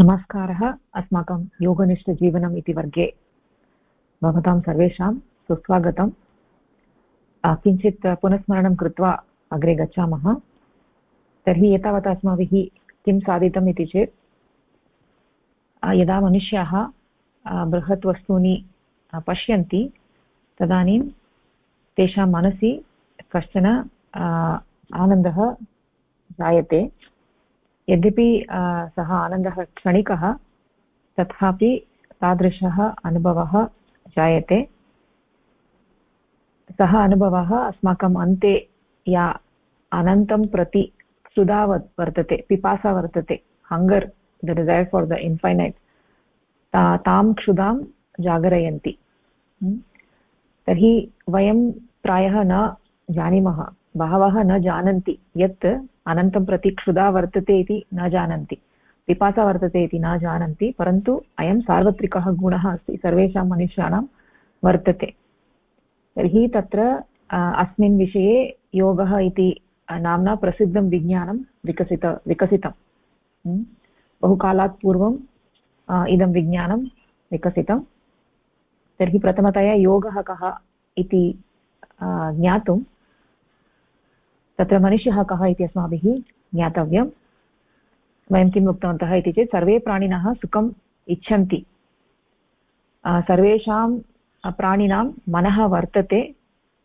नमस्कारः। अस्माकं योगनिष्ठजीवनम् इति वर्गे भवतां सर्वेषां सुस्वागतम्। किञ्चित् पुनस्मरणं कृत्वा अग्रे गच्छामः। तर्हि एतावता अस्माभिः किं साधितम् इति चेत् यदा मनुष्याः बृहत् वस्तूनि पश्यन्ति, तदानीं तेषां मनसि कश्चन आनन्दः जायते। यद्यपि सः आनन्दः क्षणिकः, तथापि तादृशः अनुभवः जायते। सः अनुभवः अस्माकम् अन्ते या अनन्तं प्रति क्षुधा वर्तते, पिपासा वर्तते hunger the desire for the infinite ता, तां क्षुधां जागरयन्ति। तर्हि वयं प्रायः न जानीमः, बहवः न जानन्ति यत् अनन्तं प्रति क्षुधा वर्तते इति न जानन्ति, पिपासा वर्तते इति न जानन्ति, परन्तु अयं सार्वत्रिकः गुणः अस्ति, सर्वेषां मनुष्याणां वर्तते। तर्हि तत्र अस्मिन् विषये योगः इति नाम्ना प्रसिद्धं विज्ञानं विकसित, विकसितं। बहुकालात् पूर्वम् इदं विज्ञानं विकसितं। तर्हि प्रथमतया योगः कः इति ज्ञातुं तत्र मनुष्यः कः इति अस्माभिः ज्ञातव्यं वयं किम् उक्तवन्तः इति चेत्, सर्वे प्राणिनः सुखम् इच्छन्ति। सर्वेषां प्राणिनां मनः वर्तते,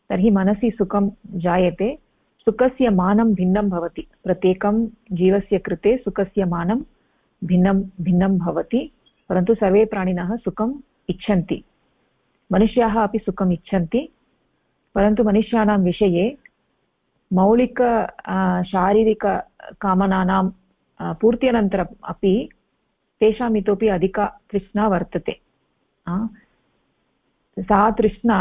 तर्हि मनसि सुखं जायते। सुखस्य मानं भिन्नं भवति। प्रत्येकं जीवस्य कृते सुखस्य मानं भिन्नं भिन्नं भवति, परन्तु सर्वे प्राणिनः सुखम् इच्छन्ति। मनुष्याः अपि सुखम् इच्छन्ति, परन्तु मनुष्याणां विषये मौलिक शारीरिककामनानां पूर्त्यनन्तरम् अपि तेषाम् इतोपि अधिका तृष्णा वर्तते। सा तृष्णा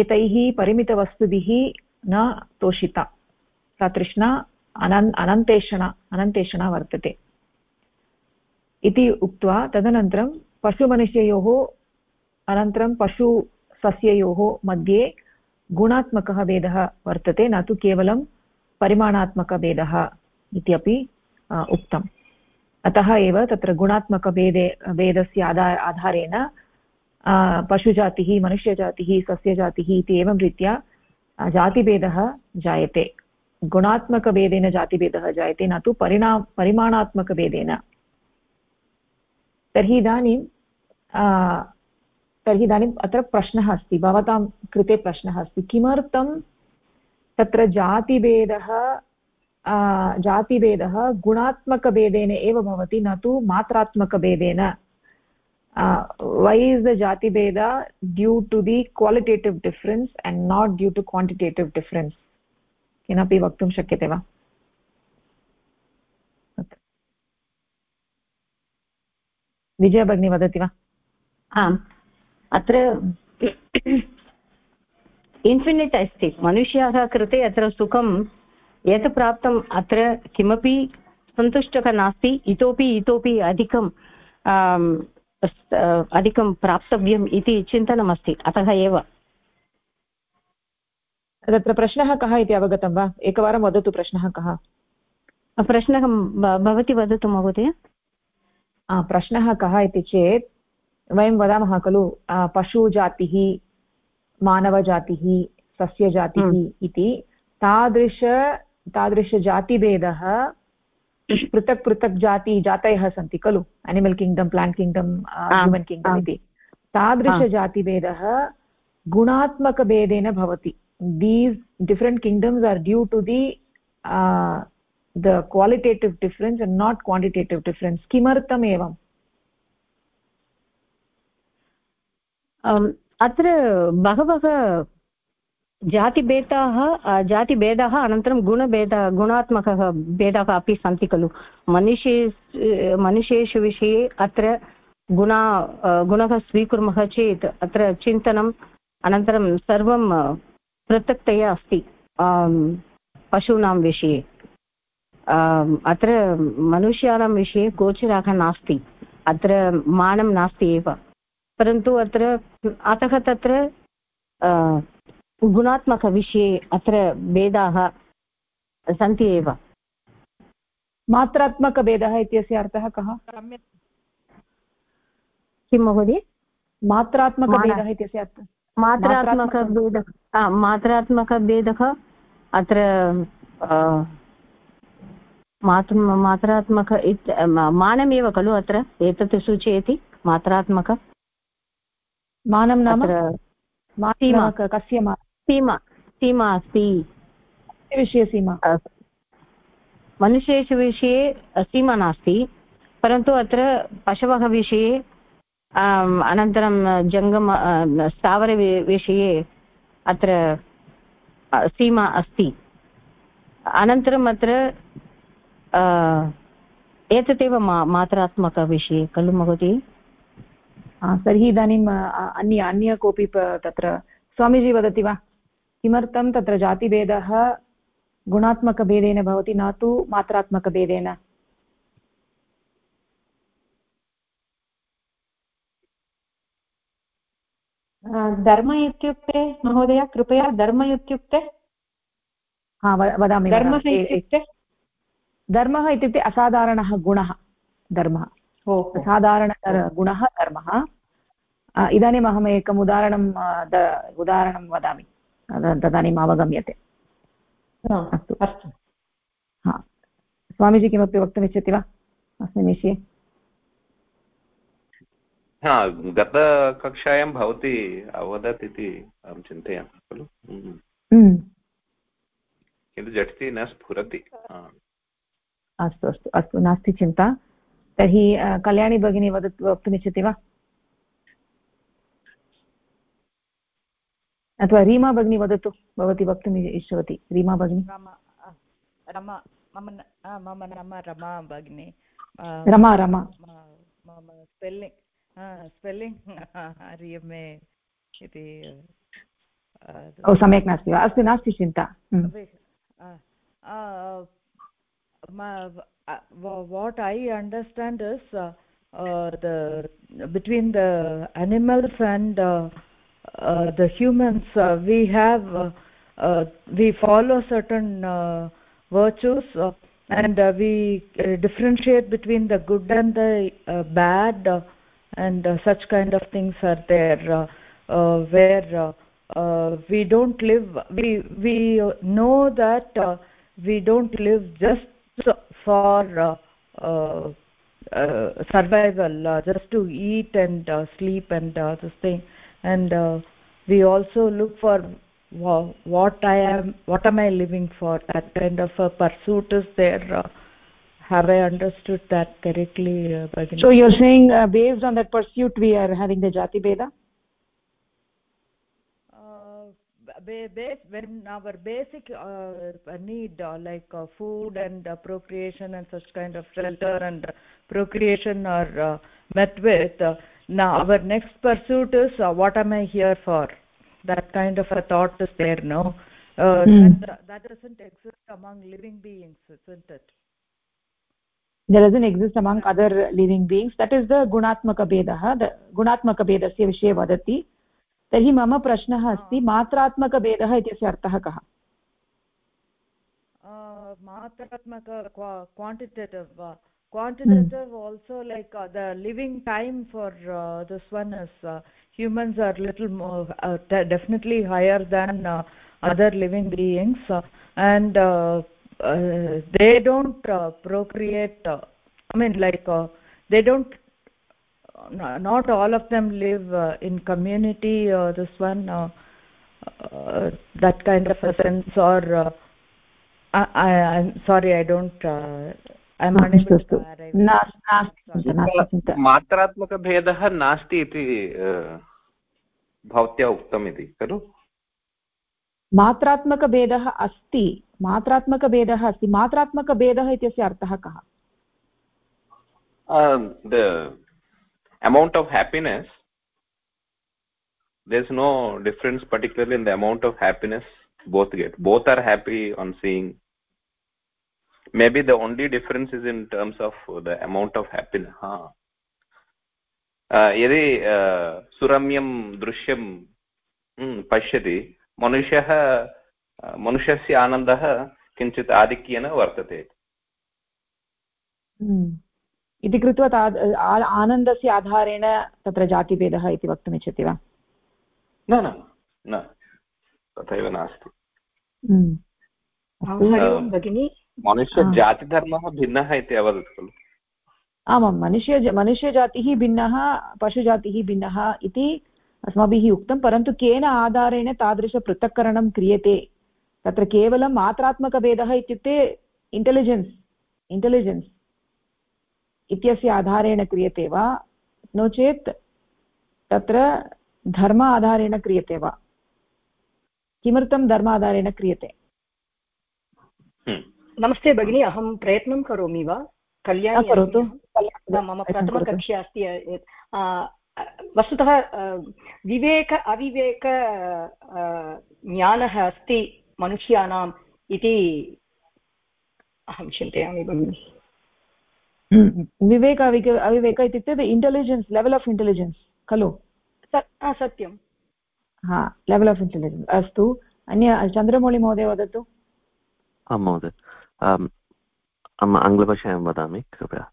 एतैः परिमितवस्तुभिः न तोषिता। सा तृष्णा अनन्, अनन्तेषणा अनन्तेषणा वर्तते। इति उक्त्वा तदनन्तरं पशुमनुष्ययोः, अनन्तरं पशुसस्ययोः मध्ये गुणात्मकः भेदः वर्तते, न तु केवलं परिमाणात्मकभेदः इत्यपि उक्तम्। अतः एव तत्र गुणात्मकभेदे, भेदस्य आधा, आधारेण पशुजातिः, मनुष्यजातिः, सस्यजातिः इति एवं रीत्या जातिभेदः जायते। गुणात्मकभेदेन जातिभेदः जायते, न तु परिणा, परिमाणात्मकभेदेन। तर्हि इदानीं तर्हि इदानीम् अत्र प्रश्नः अस्ति, भवतां कृते प्रश्नः अस्ति। किमर्थं तत्र जातिभेदः जातिभेदः गुणात्मकभेदेन एव भवति, न तु मात्रात्मकभेदेन? Why is the जातिभेद due to the qualitative difference and not due to quantitative difference किमपि वक्तुं शक्यते वा? विजया भगिनी वदति वा? आम्। अत्र इन्फिनिट् अस्ति। मनुष्याः कृते अत्र सुखं यत् प्राप्तम् अत्र किमपि सन्तुष्टः नास्ति। इतोपि इतोपि अधिकं अधिकं प्राप्तव्यम् इति चिन्तनमस्ति। अतः एव। तत्र प्रश्नः कः इति अवगतं वा? एकवारं वदतु प्रश्नः कः? प्रश्नः भवती वदतु महोदय। प्रश्नः कः इति चेत् वयं वदामः खलु पशुजातिः मानवजातिः सस्यजातिः हम्म। इति तादृश तादृशजातिभेदः पृथक् पृथक् जाति जातयः सन्ति खलु animal kingdom plant kingdom human kingdom इति। तादृशजातिभेदः गुणात्मकभेदेन भवति। These different kingdoms are due to the the qualitative difference and not quantitative difference किमर्थम् एवम् अत्र बहवः जातिभेदाः जातिभेदाः, अनन्तरं गुणभेद, गुणात्मकः भेदाः अपि सन्ति खलु। मनुष्ये, मनुष्येषु विषये अत्र गुणा गुणः स्वीकुर्मः चेत् अत्र चिन्तनम्, अनन्तरं सर्वं पृथक्तया अस्ति पशूनां विषये। अत्र मनुष्याणां विषये गोचराः नास्ति, अत्र मानं नास्ति एव। परन्तु अत्र अतः तत्र गुणात्मकविषये अत्र भेदाः सन्ति एव मात्रात्मकभेदः इत्यस्य अर्थः कः किं महोदय मात्रात्मकभेदः इत्यस्य अर्थः मात्रात्मकभेदः मात्रात्मकभेदः अत्र मातृ मात्रात्मक इत् मानमेव खलु अत्र एतत् सूचयति मात्रात्मक मानं नाम? सीमा। कस्य सीमा सीमा अस्ति विषये सीमा? मनुष्येषु विषये सीमा नास्ति। परन्तु अत्र पशवः विषये अनन्तरं जङ्गम स्थावरविषये अत्र सीमा अस्ति। अनन्तरम् अत्र एतदेव मा मात्रात्मकविषये खलु महोदय। तर्हि इदानीम् अन्य अन्य कोऽपि तत्र स्वामीजी वदति वा? किमर्थं तत्र जातिभेदः गुणात्मकभेदेन भवति न तु मात्रात्मकभेदेन? धर्म इत्युक्ते महोदय कृपया धर्म इत्युक्ते? हा वदामि धर्मः इत्युक्ते? धर्मः इत्युक्ते असाधारणः गुणः धर्मः। असाधारणगुणः धर्मः इदानीम् अहम् एकम् उदाहरणं उदाहरणं वदामि। तदानीम् अवगम्यते। अस्तु। अस्तु। हा। स्वामीजी किमपि वक्तुमिच्छति वा अस्मिन् विषये? हा गतकक्षायां भवती अवदत् इति अहं चिन्तयामि खलु। हम्म। हम्म। किन्तु झटिति न स्फुरति। अस्तु अस्तु। अस्तु नास्ति चिन्ता। तर्हि कल्याणी भगिनी वदतु वक्तुमिच्छति वा? अथवा रीमा भगिनी वदतु भवती वक्तुम् इष्टवती रीमा भगिनी। मम नाम रमा भगिनी। रमा रमा। मम स्पेल्लिङ्ग् स्पेल्लिङ्ग् हरियमे इति सम्यक् नास्ति वा? अस्तु नास्ति चिन्ता। What i understand is uh, uh, the between the animals and uh, uh, the humans uh, we have uh, uh, we follow certain uh, virtues uh, and uh, we uh, differentiate between the good and the uh, bad uh, and uh, such kind of things are there uh, uh, where uh, uh, we don't live we we know that uh, we don't live just for uh, uh, uh, survival just to eat and sleep and this thing. And we also look for what i am what am i living for? That kind of a pursuit is there have i understood that correctly uh, so you're saying uh, based on that pursuit we are having the jati beda base when our basic uh, need uh, like uh, food and procreation and such kind of shelter and procreation are uh, met with uh, now our next pursuit is uh, what am i here for? That kind of a thought is there no? Mm. that, that doesn't exist among living beings isn't it? There doesn't exist among other living beings. That is the gunatmaka bedah the gunatmaka vedasya visaye vadati. तर्हि मम प्रश्नः अस्ति मात्रात्मकभेदः इत्यस्य अर्थः कः मात्रात्मक quantitative quantitative mm. also like uh, the living time for uh, this one is uh, humans are little more uh, definitely higher than uh, other living beings uh, and uh, uh, they don't uh, procreate uh, i mean like uh, they don't not all of them live uh, in community or this one uh, uh, that kind of a sense or uh, I, I i'm sorry i don't uh, i'm unable to मात्रात्मकभेदः नास्ति इति भवत्या उक्तम् इति खलु मात्रात्मकभेदः अस्ति मात्रात्मकभेदः अस्ति मात्रात्मकभेदः इत्यस्य अर्थः कः amount of happiness there's no difference particularly in the amount of happiness both get both are happy on seeing maybe the only difference is in terms of the amount of happiness ha यदि सुरम्यं दृश्यं पश्यति मनुष्यः मनुष्यस्य आनन्दः किञ्चित् आधिक्येन वर्तते हम्म। इति कृत्वा ताद् आनन्दस्य आधारेण तत्र जातिभेदः इति वक्तुमिच्छति वा? न न न तथैव नास्ति। हम्म। भगिनि। मनुष्यजातिधर्मः भिन्नः इति अवदत् खलु। आमां मनुष्य मनुष्यजातिः भिन्नः पशुजातिः भिन्नः इति अस्माभिः उक्तं परन्तु केन आधारेण तादृशपृथक्करणं क्रियते? तत्र केवलं मात्रात्मकभेदः इत्युक्ते इण्टेलिजेन्स् इण्टेलिजेन्स् इत्यस्य आधारेण क्रियते वा? नो चेत् तत्र धर्म आधारेण क्रियते वा? किमर्थं धर्म आधारेण क्रियते? हम्म। नमस्ते भगिनी अहं प्रयत्नं करोमि वा? कल्याणी करोतु। मम प्रथमकक्षा अस्ति वस्तुतः विवेक अविवेक ज्ञानः अस्ति मनुष्याणाम् इति अहं चिन्तयामि भगिनि। विवेक अविवेक इत्युक्ते the intelligence level of intelligence खलु? सत्यं हा लेवल् आफ़् इण्टेलिजेन्स् अस्तु। अन्य चन्द्रमौळि महोदय वदतु। आं महोदय। अहम् आङ्ग्लभाषायां वदामि कृपया।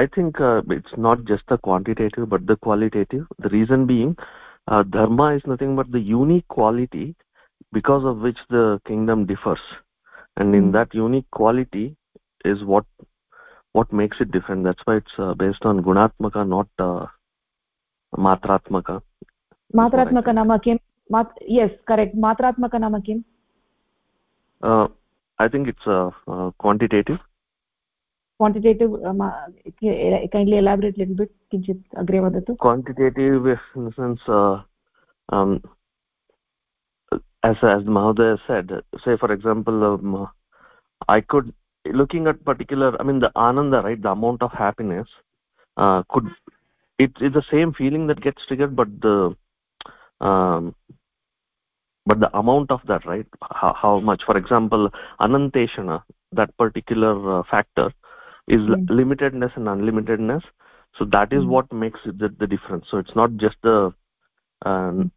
I think it's not just the quantitative but the qualitative the reason being dharma is nothing but the unique quality because of which the kingdom differs and in that unique quality is what what makes it different. That's why it's uh, based on gunatmaka not uh, matratmaka. Matratmaka nama mat yes correct. Matratmaka nama uh, i think it's uh, uh, quantitative. Quantitative uh, eh, kindly elaborate a little bit kinchit agre vadatu. Quantitative in the sense uh, um, as as mahoday said say for example um, i could looking at particular, I mean the ananda, right, the amount of happiness, uh, could it is the same feeling that gets triggered, but the um, but the amount of that right how, how much. For example ananteshana that particular uh, factor is mm. limitedness and unlimitedness. So that is mm. what makes it the, the, difference. So it's not just the um,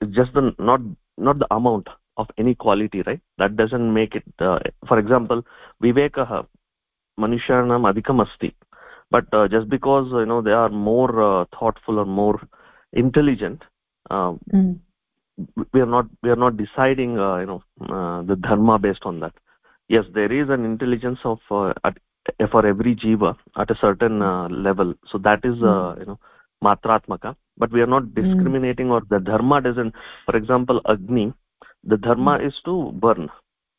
it's just the not not the amount of any quality right? That doesn't make it uh, for example vivekah manushyanam adhikam asti. But uh, just because you know they are more uh, thoughtful or more intelligent mm we are not we are not deciding uh, you know uh, the dharma based on that. Yes there is an intelligence of uh, at, for every jiva at a certain uh, level. So that is uh, hmm. you know matratmaka but we are not hmm. discriminating or the dharma doesn't for example agni the dharma mm. is to burn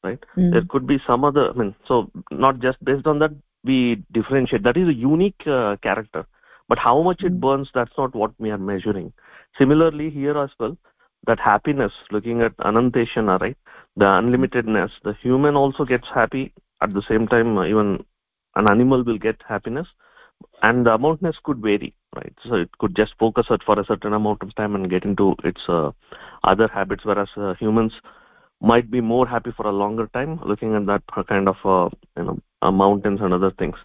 right mm. there could be some other i mean so not just based on that we differentiate that is a unique uh, character but how much mm. it hmm. burns that's not what we are measuring similarly here as well that happiness looking at ananteshana right the unlimitedness the human also gets happy at the same time even an animal will get happiness and the amountness could vary right? So it could just focus for a certain amount of time and get into its uh, other habits whereas uh, humans might be more happy for a longer time looking at that kind of uh, you know uh, mountains and other things.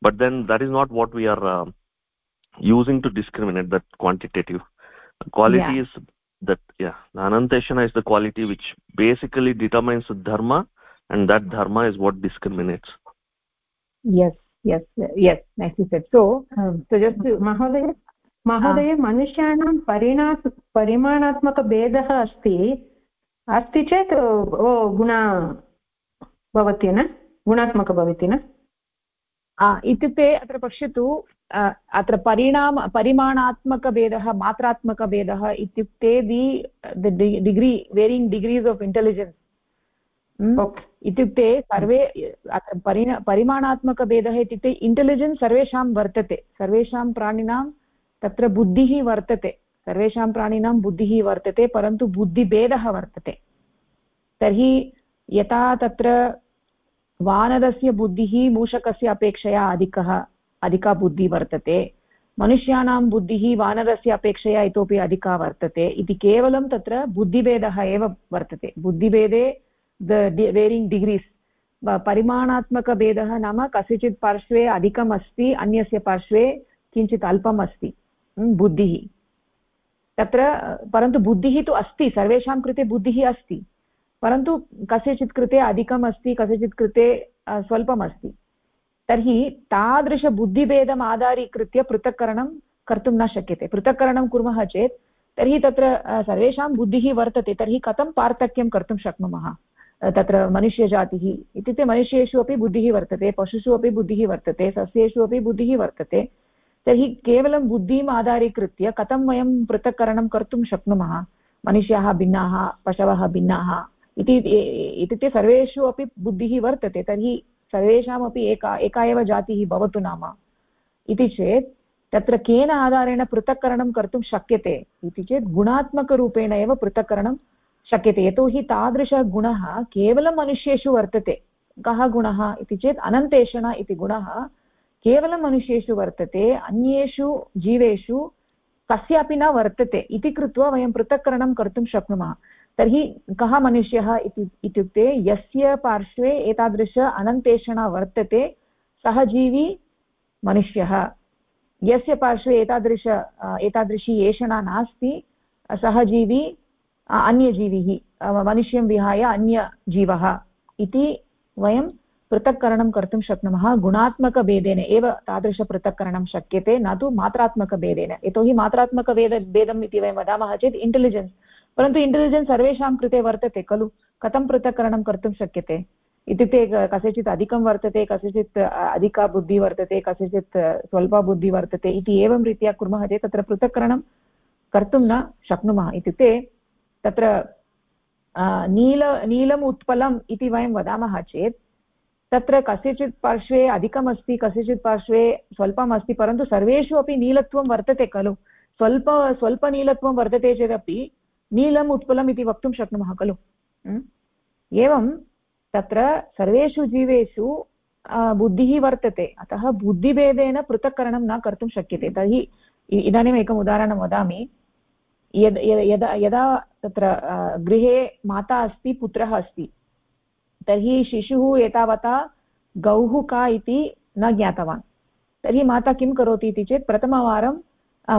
But then that is not what we are uh, using to discriminate that quantitative. Quality yeah. is that yeah the ananteshana is the quality which basically determines the dharma and that dharma is what discriminates. Yes yes yes nicely said. So um, so just to महोदय महोदय मनुष्याणां परिणा परिमाणात्मकभेदः अस्ति अस्ति चेत् ओ गुण भवति न गुणात्मक भवति न इत्युक्ते अत्र पश्यतु अत्र परिणाम परिमाणात्मकभेदः मात्रात्मकभेदः इत्युक्ते the degree varying degrees of intelligence इत्युक्ते सर्वे अत्र परिण परिमाणात्मकभेदः इत्युक्ते इण्टेलिजेन्स् सर्वेषां वर्तते सर्वेषां प्राणिनां तत्र बुद्धिः वर्तते सर्वेषां प्राणिनां बुद्धिः वर्तते परन्तु बुद्धिभेदः वर्तते तर्हि यथा तत्र वानरस्य बुद्धिः मूषकस्य अपेक्षया अधिकः अधिका बुद्धिः वर्तते मनुष्याणां बुद्धिः वानरस्य अपेक्षया इतोपि अधिका वर्तते इति केवलं तत्र बुद्धिभेदः एव वर्तते बुद्धिभेदे द वेरिङ्ग् डिग्रीस् परिमाणात्मकभेदः नाम कस्यचित् पार्श्वे अधिकम् अस्ति अन्यस्य पार्श्वे किञ्चित् अल्पम् अस्ति बुद्धिः तत्र परन्तु बुद्धिः तु अस्ति सर्वेषां कृते बुद्धिः अस्ति परन्तु कस्यचित् कृते अधिकम् अस्ति कस्यचित् कृते स्वल्पम् अस्ति तर्हि तादृशबुद्धिभेदम् आधारीकृत्य पृथक्करणं कर्तुं न शक्यते पृथक्करणं कुर्मः चेत् तर्हि तत्र सर्वेषां बुद्धिः वर्तते तर्हि कथं पार्थक्यं कर्तुं शक्नुमः तत्र मनुष्यजातिः इत्युक्ते मनुष्येषु अपि बुद्धिः वर्तते, पशुषु अपि बुद्धिः वर्तते, सस्येषु अपि बुद्धिः वर्तते, तर्हि केवलं बुद्धिम् आधारीकृत्य कथं वयं पृथक्करणं कर्तुं शक्नुमः? मनुष्याः भिन्नाः, पशवः भिन्नाः इति इत्युक्ते सर्वेषु अपि बुद्धिः वर्तते, तर्हि सर्वेषामपि एका एका एव जातिः भवतु नाम। इति चेत् तत्र केन आधारेण पृथक्करणं कर्तुं शक्यते? इति चेत् गुणात्मकरूपेण एव पृथक्करणं शक्यते यतोहि तादृशगुणः केवलं मनुष्येषु वर्तते। कः गुणः इति चेत् अनन्तेषण इति गुणः केवलं मनुष्येषु वर्तते, अन्येषु जीवेषु कस्यापि न वर्तते इति कृत्वा वयं पृथक्करणं कर्तुं शक्नुमः। तर्हि कः मनुष्यः इति इत्युक्ते यस्य पार्श्वे एतादृश अनन्तेषणा वर्तते, सः जीवी मनुष्यः। यस्य पार्श्वे एतादृश, एतादृशी एषणा नास्ति, सः जीवी अन्यजीविः मनुष्यं विहाय अन्यजीवः इति वयं पृथक्करणं कर्तुं शक्नुमः। गुणात्मकभेदेन एव तादृशपृथक्करणं शक्यते, न तु मात्रात्मकभेदेन। यतोहि मात्रात्मकभेद, भेदम् इति वयं वदामः चेत् इण्टेलिजेन्स् परन्तु इण्टेलिजेन्स् सर्वेषां कृते वर्तते खलु। कथं पृथक्करणं कर्तुं शक्यते? इत्युक्ते कस्यचित् अधिकं वर्तते, कस्यचित् अधिका बुद्धिः वर्तते, कस्यचित् स्वल्पा बुद्धिः वर्तते इति एवं रीत्या कुर्मः चेत् तत्र पृथक्करणं कर्तुं न शक्नुमः। इत्युक्ते तत्र नील, नीलम् उत्पलम् इति वयं वदामः चेत्, तत्र कस्यचित् पार्श्वे अधिकमस्ति, कस्यचित् पार्श्वे स्वल्पम् अस्ति परन्तु सर्वेषु अपि नीलत्वं वर्तते खलु। स्वल्प, स्वल्पनीलत्वं वर्तते चेदपि नीलम् उत्पलम् इति वक्तुं शक्नुमः खलु। एवं तत्र सर्वेषु जीवेषु बुद्धिः वर्तते। अतः बुद्धिभेदेन पृथक्करणं न कर्तुं शक्यते। तर्हि इदानीम् एकम् उदाहरणं वदामि। यद्, यदा यदा तत्र गृहे माता अस्ति, पुत्रः अस्ति, तर्हि शिशुः एतावता गौः का इति न ज्ञातवान्। तर्हि माता किं करोति इति चेत् प्रथमवारं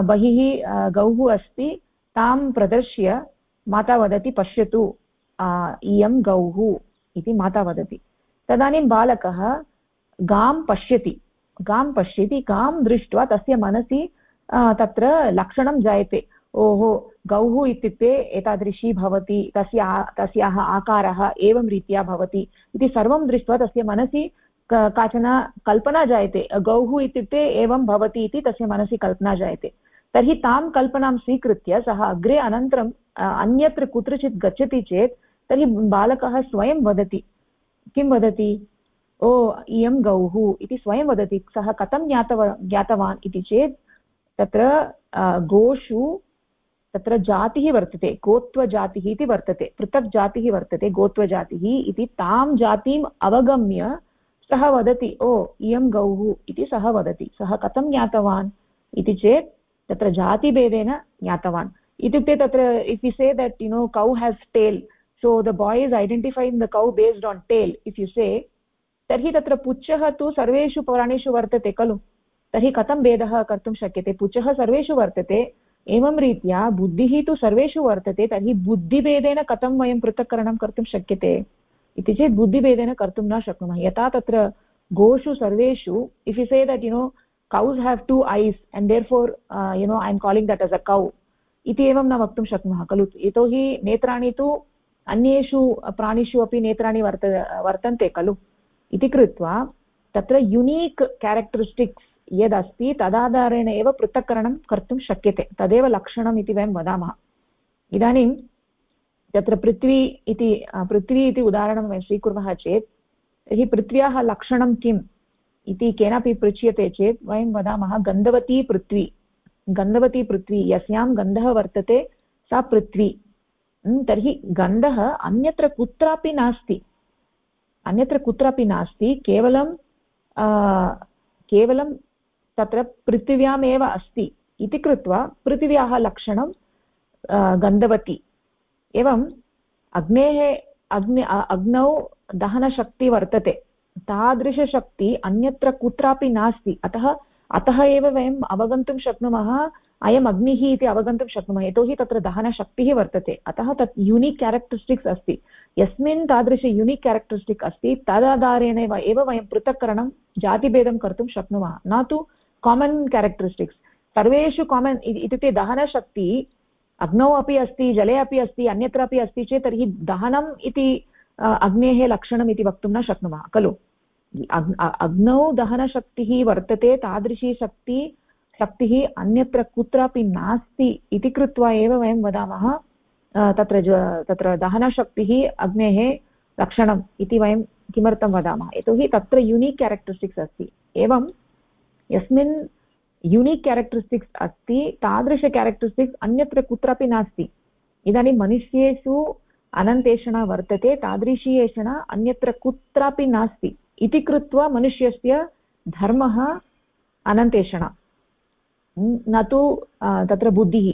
बहिः गौः अस्ति, तां प्रदर्श्य माता वदति, पश्यतु इयं गौः इति माता वदति। तदानीं बालकः गां पश्यति गां पश्यति, गां दृष्ट्वा तस्य मनसि तत्र लक्षणं जायते। ओहो, गौः इत्युक्ते एतादृशी भवति, तस्य तस्याः आकारः एवं रीत्या भवति इति सर्वं दृष्ट्वा तस्य मनसि काचन कल्पना जायते। गौः इत्युक्ते एवं भवति इति तस्य मनसि कल्पना जायते। तर्हि तां कल्पनां स्वीकृत्य सः अग्रे अनन्तरं अन्यत्र कुत्रचित् गच्छति चेत् तर्हि बालकः स्वयं वदति। किं वदति? ओ, इयं गौः इति स्वयं वदति। सः कथं ज्ञातव, ज्ञातवान् इति चेत् तत्र गोषु तत्र जातिः वर्तते, गोत्वजातिः इति वर्तते पृथक् जातिः वर्तते, गोत्वजातिः इति तां जातिम् अवगम्य सः वदति, ओ, इयं गौः इति सः वदति, सः कथं ज्ञातवान् इति चेत् तत्र जातिभेदेन ज्ञातवान्। इत्युक्ते तत्र if you say that you know cow has tail so the boy is identifying the cow based on tail if you say तर्हि तत्र पुच्छः तु सर्वेषु प्राणिषु वर्तते खलु? तर्हि कथं भेदः कर्तुं शक्यते? पुच्छः सर्वेषु वर्तते एवं रीत्या बुद्धिः तु सर्वेषु वर्तते तर्हि बुद्धिभेदेन कथं वयं पृथक्करणं कर्तुं शक्यते इति चेत् बुद्धिभेदेन कर्तुं न शक्नुमः। यथा तत्र गोषु सर्वेषु if you say that you know cows have two eyes and therefore uh, you know i am calling that as a cow इति एवं न वक्तुं शक्नुमः खलु? यतोहि नेत्राणि तु अन्येषु प्राणिषु अपि नेत्राणि वर्त वर्तन्ते खलु? इति कृत्वा तत्र युनीक् केरेक्टरिस्टिक्स् यदस्ति तदाधारेण एव पृथक्करणं कर्तुं शक्यते, तदेव लक्षणम् इति वयं वदामः। इदानीं तत्र पृथ्वी इति पृथ्वी इति उदाहरणं वयं स्वीकुर्मः चेत्, तर्हि पृथ्व्याः लक्षणं किम् इति केनापि पृच्छ्यते चेत् वयं वदामः गन्धवती पृथ्वी। गन्धवती पृथ्वी, यस्यां गन्धः वर्तते, सा पृथ्वी। तर्हि गन्धः अन्यत्र कुत्रापि नास्ति। अन्यत्र कुत्रापि नास्ति, केवलं केवलं तत्र पृथिव्यामेव अस्ति इति कृत्वा पृथिव्याः लक्षणं गन्धवती। एवम् अग्नेः, अग्नि अग्नौ दहनशक्ति वर्तते। तादृशशक्ति अन्यत्र कुत्रापि नास्ति। अतः अतः एव वयम् अवगन्तुं शक्नुमः, अयम् अग्निः इति अवगन्तुं शक्नुमः। यतोहि तत्र दहनशक्तिः वर्तते। अतः तत् यूनिक् केरेक्टरिस्टिक्स् अस्ति। यस्मिन् तादृश युनिक् केरेक्टरिस्टिक् अस्ति तदाधारेण एव वयं पृथक्करणं, जातिभेदं कर्तुं शक्नुमः। न तु कामन् केरेक्टरिस्टिक्स् सर्वेषु कामन् इत्युक्ते दहनशक्ति अग्नौ अपि अस्ति जले अपि अस्ति अन्यत्रापि अस्ति चेत् तर्हि दहनम् इति अग्नेः लक्षणम् इति वक्तुं न शक्नुमः खलु अग्नौ दहनशक्तिः वर्तते तादृशी शक्ति शक्तिः अन्यत्र कुत्रापि नास्ति इति कृत्वा एव वयं वदामः तत्र तत्र दहनशक्तिः अग्नेः लक्षणम् इति वयं किमर्थं वदामः यतोहि तत्र यूनिक् केरेक्टरिस्टिक्स् अस्ति एवं यस्मिन् यूनिक् केरेक्टरिस्टिक्स् अस्ति, तादृश केरेक्टरिस्टिक्स् अन्यत्र कुत्रापि नास्ति। इदानीं मनुष्येषु अनन्तेषणा वर्तते तादृशी एषणा अन्यत्र कुत्रापि नास्ति। इति कृत्वा मनुष्यस्य धर्मः अनन्तेषणा। न तु तत्र बुद्धिः।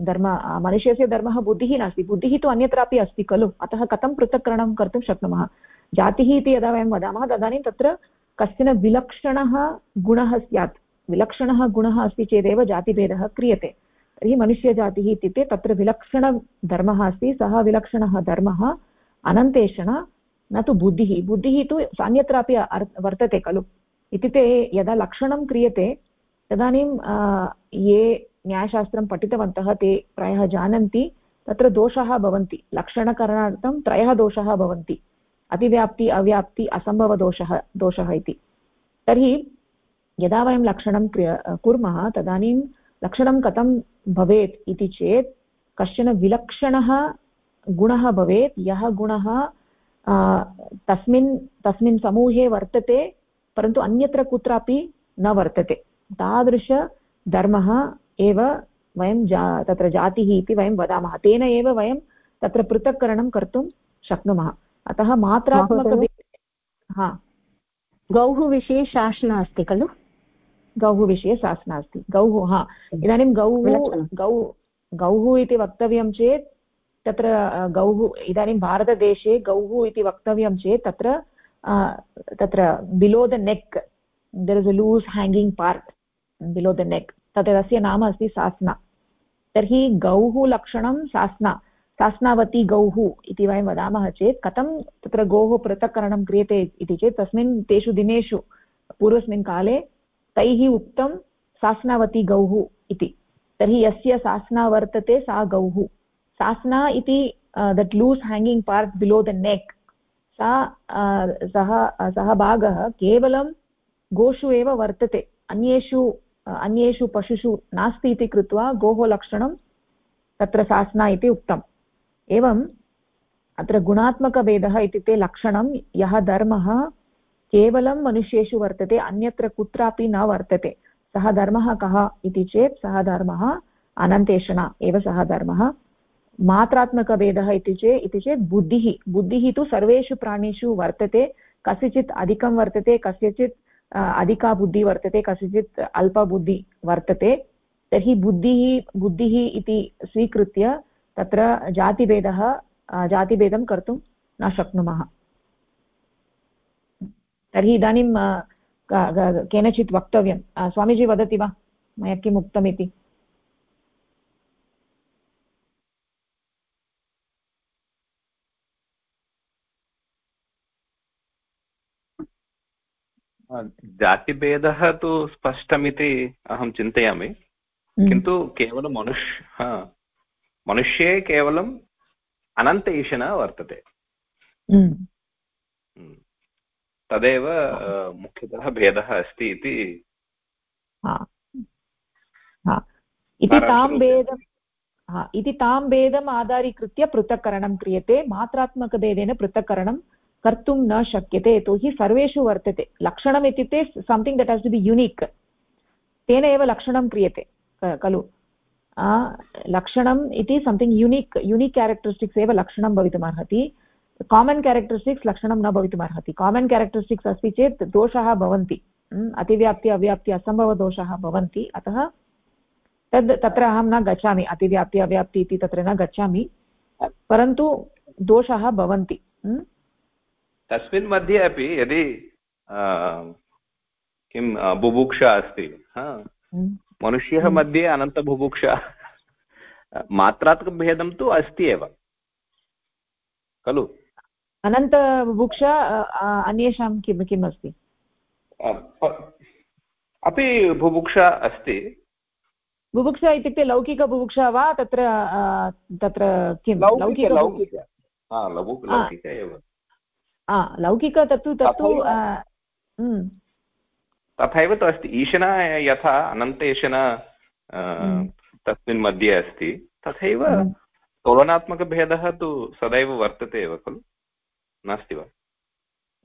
धर्म मनुष्यस्य धर्मः बुद्धिः नास्ति। बुद्धिः तु अन्यत्रापि अस्ति खलु। अतः कथं पृथक्करणं कर्तुं शक्नुमः? जातिः इति यदा वयं वदामः, तदानीं तत्र कश्चन विलक्षणः गुणः स्यात्। विलक्षणः गुणः अस्ति चेदेव जातिभेदः क्रियते। तर्हि मनुष्यजातिः इत्युक्ते तत्र विलक्षणधर्मः अस्ति, सः विलक्षणः धर्मः अनन्तेषण न तु बुद्धिः। बुद्धिः तु अन्यत्रापि वर्तते खलु। इत्युक्ते यदा लक्षणं क्रियते, तदानीं ये न्यायशास्त्रं पठितवन्तः, ते प्रायः जानन्ति, तत्र दोषाः भवन्ति। लक्षणकरणार्थं त्रयः दोषाः भवन्ति। अतिव्याप्ति अव्याप्ति, असम्भवदोषः, दोषः इति। तर्हि यदा वयं लक्षणं कुर्मः, तदानीं लक्षणं कथं भवेत् इति चेत्, कश्चन विलक्षणः गुणः भवेत्, यः गुणः तस्मिन् तस्मिन् समूहे वर्तते, परन्तु अन्यत्र कुत्रापि न वर्तते। तादृशधर्मः एव वयं जा, तत्र जातिः इति वयं वदामः। तेन एव वयं तत्र पृथक्करणं कर्तुं शक्नुमः। अतः मात्रात्मक हा। गौः विषये शासना अस्ति खलु? गौः विषये शासना अस्ति। गौः हा। इदानीं गौः गौ गौः इति वक्तव्यं चेत् तत्र गौः इदानीं भारतदेशे गौः इति वक्तव्यं चेत् तत्र तत्र below the neck there is a loose hanging part below the neck तत् तस्य नाम अस्ति सास्ना तर्हि गौः लक्षणं सास्ना सास्नावती गौः इति वयं वदामः चेत् कथं तत्र गोः पृथक्करणं क्रियते इति चेत् तस्मिन् तेषु दिनेषु, पूर्वस्मिन् काले तैः उक्तं सास्नावती गौः इति। तर्हि यस्य सास्ना वर्तते सा गौः। सास्ना इति that loose hanging part below the neck सा सः सः भागः केवलं गोषु एव वर्तते। अन्येषु अन्येषु पशुषु नास्ति इति कृत्वा गोः लक्षणं तत्र सास्ना इति उक्तम्। एवम् अत्र गुणात्मकभेदः इत्युक्ते लक्षणं, यः धर्मः केवलं मनुष्येषु वर्तते, अन्यत्र कुत्रापि न वर्तते। सः धर्मः कः इति चेत् सः धर्मः अनन्तेषणा, एव सः धर्मः मात्रात्मकभेदः इति चेत् इति चेत् बुद्धिः। बुद्धिः तु सर्वेषु प्राणिषु वर्तते, कस्यचित् अधिकं वर्तते, कस्यचित् अधिका बुद्धिः वर्तते, कस्यचित् अल्पबुद्धि वर्तते। तर्हि बुद्धिः बुद्धिः इति स्वीकृत्य तत्र जातिभेदः जातिभेदं कर्तुं न शक्नुमः। तर्हि इदानीं केनचित् वक्तव्यं। स्वामीजी वदति वा? मया किम् उक्तमिति? जातिभेदः तु स्पष्टमिति अहं चिन्तयामि। हम्म। किन्तु केवलं मनुष्य मनुष्ये केवलम् अनन्त ईशना वर्तते। हम्म। हम्म। तदेव मुख्यतः भेदः अस्ति इति इति तां भेदं इति तां भेदम् आधारीकृत्य पृथक्करणं क्रियते। मात्रात्मकभेदेन पृथक्करणं कर्तुं न शक्यते यतोहि सर्वेषु वर्तते। लक्षणम् इत्युक्ते something that has to be unique तेन एव लक्षणं क्रियते खलु। लक्षणम् इति सम्थिङ्ग् युनिक् युनिक् केरेक्टरिस्टिक्स् एव लक्षणं भवितुमर्हति। कामन् केरेक्टरिस्टिक्स् लक्षणं न भवितुमर्हति। कामन् केरेक्टरिस्टिक्स् अस्ति चेत् दोषाः भवन्ति। अतिव्याप्ति अव्याप्ति असम्भवदोषाः भवन्ति। अतः तद् तत्र अहं न गच्छामि। अतिव्याप्ति अव्याप्ति इति तत्र न गच्छामि। परन्तु दोषाः भवन्ति। तस्मिन् मध्ये अपि यदि किं बुभुक्षा अस्ति हम्म। मनुष्यः हम्म। मध्ये अनन्तबुभुक्षा मात्रात्मकभेदं तु अस्ति एव। खलु? अनन्तबुभुक्षा अन्येषां किं किम् अस्ति? अपि बुभुक्षा अस्ति। बुभुक्षा इत्युक्ते लौकिकबुभुक्षा वा तत्र तत्र किं? लौकिक लौकिक तत्तु तत्तु हम्म। तथैव तु अस्ति ईशना यथा अनन्तेशना हम्म। तस्मिन् मध्ये अस्ति। तथैव हम्म। तुलनात्मकभेदः तु सदैव वर्तते एव खलु? नास्ति वा?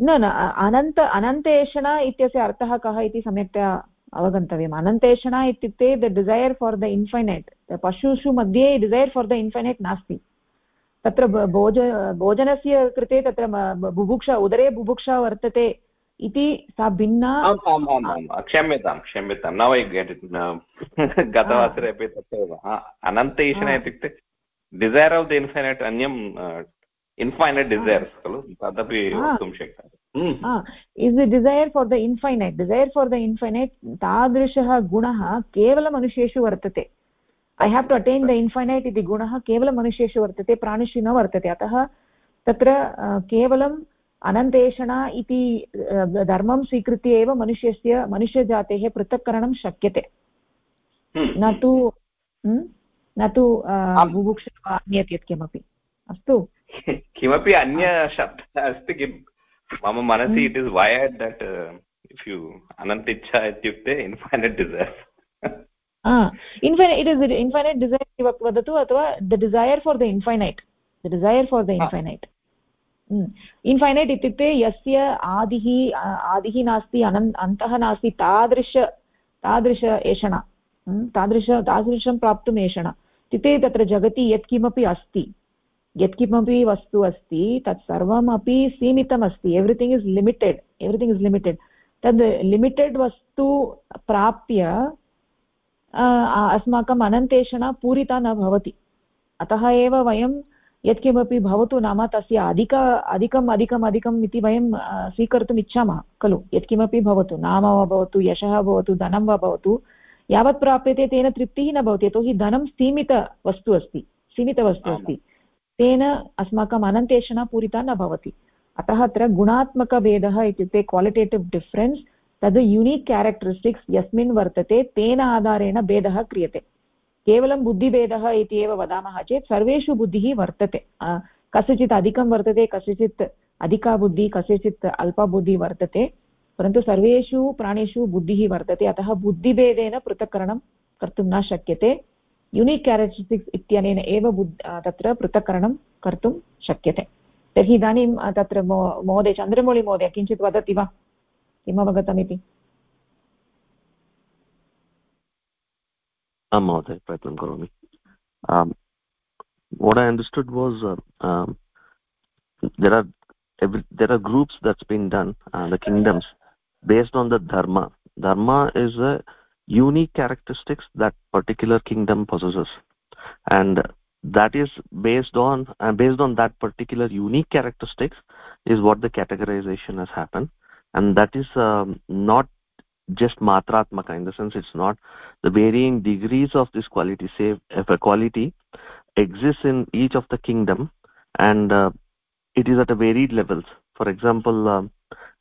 न न अनन्त अनन्तेषणा इत्यस्य अर्थः कः इति सम्यक्तया अवगन्तव्यम्। अनन्तेषणा इत्युक्ते the desire for the infinite पशुषु मध्ये डिसैर् फार् द इन्फैनैट् नास्ति। तत्र भोज भोजनस्य कृते तत्र बुभुक्षा उदरे बुभुक्षा वर्तते। इति सा भिन्ना क्षम्यतां क्षम्यतां न वै गेट् इट् गतवासरे अपि तथैव। अनन्तेषणा इत्युक्ते डिसैर् आफ् द इन्फैनैट् अन्यं इन्फैनैट् डिसैर्स् खलु? तदपि वक्तुं शक्यते। Is the desire for the infinite desire for the infinite तादृशः गुणः केवलमनुष्येषु वर्तते। I have to attain the infinite इति गुणः केवलमनुष्येषु वर्तते प्राणिषु न वर्तते। अतः तत्र केवलम् अनन्तेषणा इति धर्मं स्वीकृत्य एव मनुष्यस्य मनुष्यजातेः पृथक्करणं शक्यते। हम्म। न तु न तु बुभुक्षा वा अन्यत् यत्किमपि अस्तु। किमपि अन्यशब्दः अस्ति किं मम मनसि it is weird that if you अनन्त इच्छा इत्युक्ते infinite desire. Infinite it is infinite desire वदतु अथवा the desire for the infinite. The desire for the infinite. Infinite इत्युक्ते यस्य आदिः आदिः नास्ति, अनन्, अन्तः नास्ति, तादृश तादृश एषणा तादृश, तादृशं प्राप्तुम् एषणा। इत्युक्ते तत्र जगति यत्किमपि अस्ति, यत्किमपि वस्तु अस्ति, तत् सर्वमपि सीमितमस्ति everything is limited everything is limited तद् लिमिटेड् वस्तु प्राप्य अस्माकम् अनन्तेषणा पूरिता न भवति। अतः एव वयं यत्किमपि भवतु नाम तस्य अधिक अधिकम् अधिकम् अधिकम् इति वयं स्वीकर्तुम् इच्छामः, खलु। यत्किमपि भवतु, नाम वा भवतु, यशः भवतु, धनं वा भवतु, यावत् प्राप्यते तेन तृप्तिः न भवति, यतोहि धनं सीमितवस्तु अस्ति सीमितवस्तु अस्ति। तेन अस्माकम् अनन्तेषणा पूरिता न भवति। अतः अत्र गुणात्मकभेदः इत्युक्ते क्वालिटेटिव् डिफ्रेन्स् तद् यूनिक् केरेक्टरिस्टिक्स् यस्मिन् वर्तते, तेन आधारेण भेदः क्रियते। केवलं बुद्धिभेदः इति एव वदामः चेत् सर्वेषु बुद्धिः वर्तते। कस्यचित् अधिकं वर्तते, कस्यचित् अधिका बुद्धिः, कस्यचित् अल्पा बुद्धिः वर्तते, परन्तु सर्वेषु प्राणिषु बुद्धिः वर्तते। अतः बुद्धिभेदेन पृथक्करणं कर्तुं न शक्यते। यूनिक् केरेक्टरिस्टिक्स् इत्यनेन एव बुद् तत्र पृथक्करणं कर्तुं शक्यते। तर्हि इदानीं तत्र महोदय, चन्द्रमौळिमहोदय, किञ्चित् वदति वा? किम् आं महोदय प्रयत्नं करोमि what i understood was uh, um, there are every, there are groups that's been done uh, the kingdoms based on the dharma dharma is a unique characteristics that particular kingdom possesses and that is based on uh, based on that particular unique characteristics is what the categorization has happened and that is um, not just matratmaka in the sense it's not the varying degrees of this quality say if a quality exists in each of the kingdom and uh, it is at a varied levels. For example uh,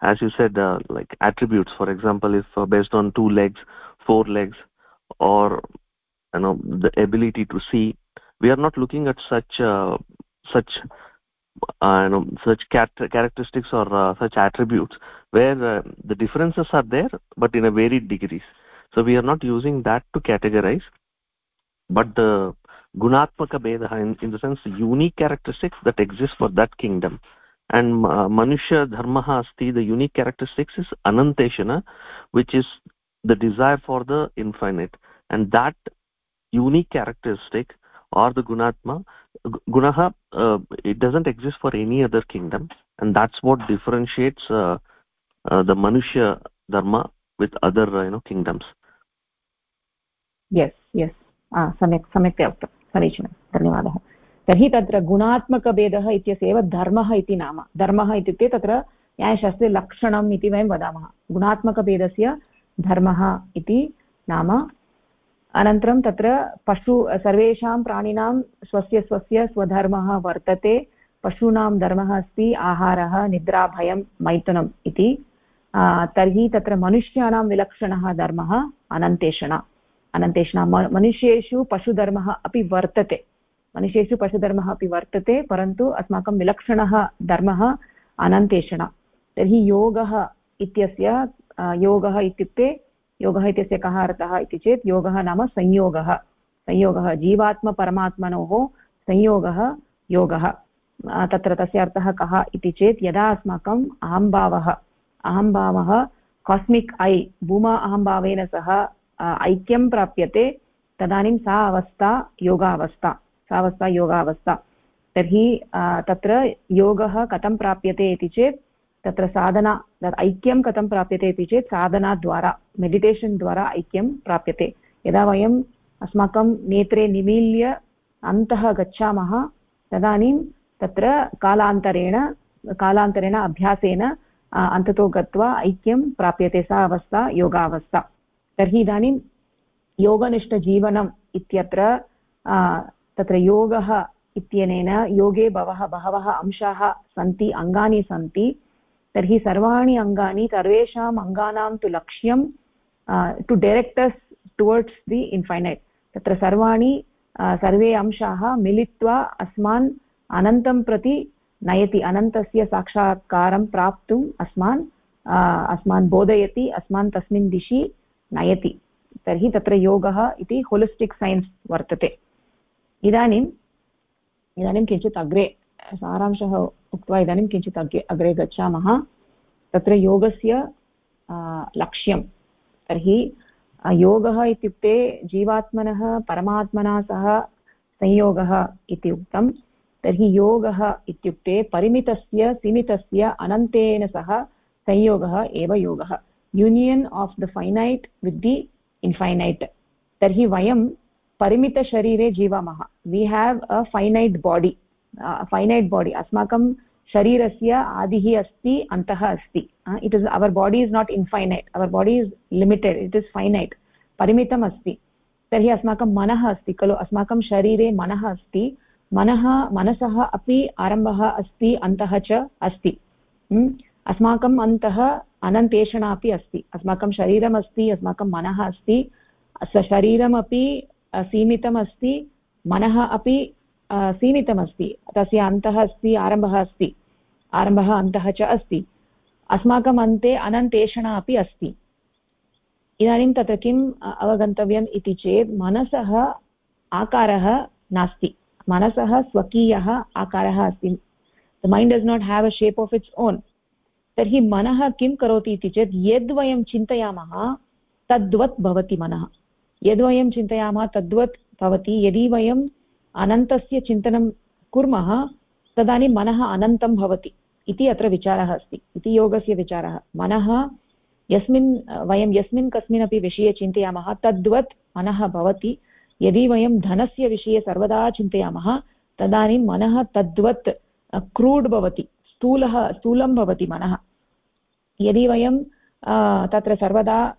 as you said uh, like attributes. For example if uh, based on two legs four legs or you know the ability to see we are not looking at such uh, such you know such characteristics or uh, such attributes where uh, the differences are there but in a varied degrees. So we are not using that to categorize but the gunatmaka beda in, in the sense unique characteristics that exist for that kingdom. And uh, manushya asti the unique characteristics is ananteshana which is the desire for the infinite. And that unique characteristic or the gunatma gunaha uh, it doesn't exist for any other kingdom and that's what differentiates uh, uh, the manushya dharma with other uh, you know kingdoms yes yes सम्यक् सम्यक्तया उक्तं समीचीनं धन्यवादः तर्हि तत्र गुणात्मकभेदः इत्यस्य एव धर्मः इति नाम धर्मः इत्युक्ते तत्र न्यायशास्त्रे लक्षणम् इति वयं वदामः गुणात्मकभेदस्य धर्मः इति नाम अनन्तरं तत्र पशु, सर्वेषां प्राणिनां स्वस्य स्वस्य स्वधर्मः वर्तते। पशूनां धर्मः अस्ति, आहारः निद्रा भयं मैथुनम् इति। तर्हि तत्र मनुष्याणां विलक्षणः धर्मः अनन्तेषणा। अनन्तेषणा मनुष्येषु पशुधर्मः अपि वर्तते। मनुष्येषु पशुधर्मः अपि वर्तते, परन्तु अस्माकं विलक्षणः धर्मः अनन्तेषणा। तर्हि योगः इत्यस्य योगः इत्युक्ते योगः इत्यस्य कः अर्थः इति चेत् योगः नाम संयोगः। संयोगः जीवात्मपरमात्मनोः संयोगः योगः। तत्र तस्य अर्थः कः इति चेत् यदा अस्माकम् अहम्भावः अहम्भावः कास्मिक् ऐ भूमा अहम्भावेन सह ऐक्यं प्राप्यते, तदानीं सा अवस्था योगावस्था, सा अवस्था योगावस्था। तर्हि तत्र योगः कथं प्राप्यते इति चेत् तत्र साधना ऐक्यं कथं प्राप्यते इति चेत् साधनाद्वारा मेडिटेशन् द्वारा ऐक्यं प्राप्यते। यदा वयम् अस्माकं नेत्रे निमील्य अन्तः गच्छामः, तदानीं तत्र कालान्तरेण कालान्तरेण अभ्यासेन अन्ततो गत्वा ऐक्यं प्राप्यते सा अवस्था, योगावस्था। तर्हि इदानीं योगनिष्ठजीवनम् इत्यत्र तत्र योगः इत्यनेन योगे बहवः बहवः अंशाः सन्ति, अङ्गानि सन्ति। तर्हि सर्वाणि अङ्गानि, सर्वेषाम् अङ्गानां तु लक्ष्यं to directors towards the infinite तत्र सर्वाणि सर्वे अंशाः मिलित्वा अस्मान् अनन्तं प्रति नयति, अनन्तस्य साक्षात्कारं प्राप्तुम् अस्मान् अस्मान् बोधयति, अस्मान् तस्मिन् दिशि नयति। तर्हि तत्र योगः इति होलिस्टिक् सैन्स् वर्तते। इदानीम्, इदानीं किञ्चित् अग्रे। सारांशः उक्त्वा इदानीं किञ्चित् अग्रे अग्रे गच्छामः। तत्र योगस्य लक्ष्यं। तर्हि योगः इत्युक्ते जीवात्मनः, परमात्मना सह संयोगः इति उक्तं। तर्हि योगः इत्युक्ते परिमितस्य, सीमितस्य, अनन्तेन सह संयोगः एव योगः। Union of the finite with the infinite तर्हि वयं परिमितशरीरे जीवामः। We have a finite body finite body अस्माकं शरीरस्य आदिः अस्ति, अन्तः अस्ति. It is our body is not infinite our body is limited it is finite परिमितम् अस्ति. तर्हि अस्माकं मनः अस्ति, खलु? अस्माकं शरीरे मनः अस्ति. मनः, मनसः अपि आरम्भः अस्ति, अन्तः च अस्ति. अस्माकम् अन्तः अनन्तेषणा अपि अस्ति. अस्माकं शरीरम् अस्ति, अस्माकं मनः अस्ति. शरीरमपि सीमितम् अस्ति. मनः अपि सीमितमस्ति। तस्य अन्तः अस्ति, आरम्भः अस्ति। आरम्भः अन्तः च अस्ति। अस्माकम् अन्ते अनन्तेषणा अपि अस्ति। इदानीं तत्र किम् अवगन्तव्यम् इति चेत् मनसः आकारः नास्ति। मनसः स्वकीयः आकारः अस्ति। The mind does not have a shape of its own तर्हि मनः किं करोति इति चेत् यद् वयं चिन्तयामः, तद्वत् भवति मनः। यद्वयं चिन्तयामः, तद्वत् भवति। यदि वयं अनन्तस्य चिन्तनं कुर्मः, तदानीं मनः अनन्तं भवति इति अत्र विचारः अस्ति। इति योगस्य विचारः। मनः यस्मिन्, वयं यस्मिन् कस्मिन्नपि विषये चिन्तयामः, तद्वत् मनः भवति। यदि वयं धनस्य विषये सर्वदा चिन्तयामः, तदानीं मनः तद्वत् क्रूड् भवति, स्थूलः, स्थूलं भवति मनः। यदि वयं तत्र सर्वदा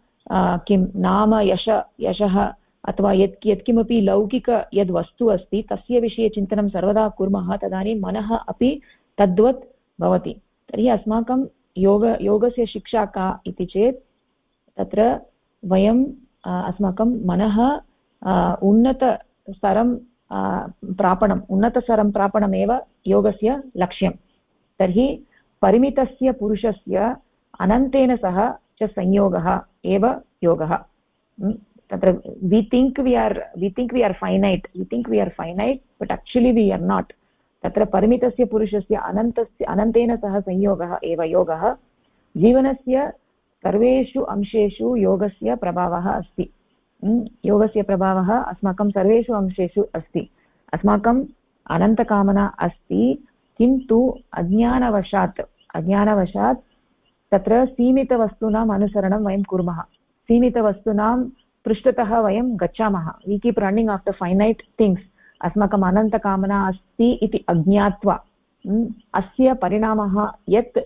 किं नाम यश, यशः अथवा यत्, यत्किमपि लौकिक यद् वस्तु अस्ति, तस्य विषये चिन्तनं सर्वदा कुर्मः, तदानीं मनः अपि तद्वत् भवति। तर्हि अस्माकं योग, योगस्य शिक्षा का इति चेत्, तत्र वयं अस्माकं मनः उन्नतस्तरं प्रापणम् उन्नतस्तरं प्रापणमेव योगस्य लक्ष्यं तर्हि परिमितस्य पुरुषस्य अनन्तेन सह च संयोगः एव योगः। तत्र we think we are we think we are finite we think we are finite but actually we are not तत्र परिमितस्य पुरुषस्य अनन्तस्य, अनन्तेन सह संयोगः एव योगः। जीवनस्य सर्वेषु अंशेषु योगस्य प्रभावः अस्ति। योगस्य प्रभावः अस्माकं सर्वेषु अंशेषु अस्ति। अस्माकम् अनन्तकामना अस्ति, किन्तु अज्ञानवशात् अज्ञानवशात् तत्र सीमितवस्तूनाम् अनुसरणं वयं कुर्मः। सीमितवस्तूनां पृष्ठतः वयं गच्छामः. We keep running of the finite things अस्माकम् अनन्तकामना अस्ति इति अज्ञात्वा. अस्य परिणामः यत्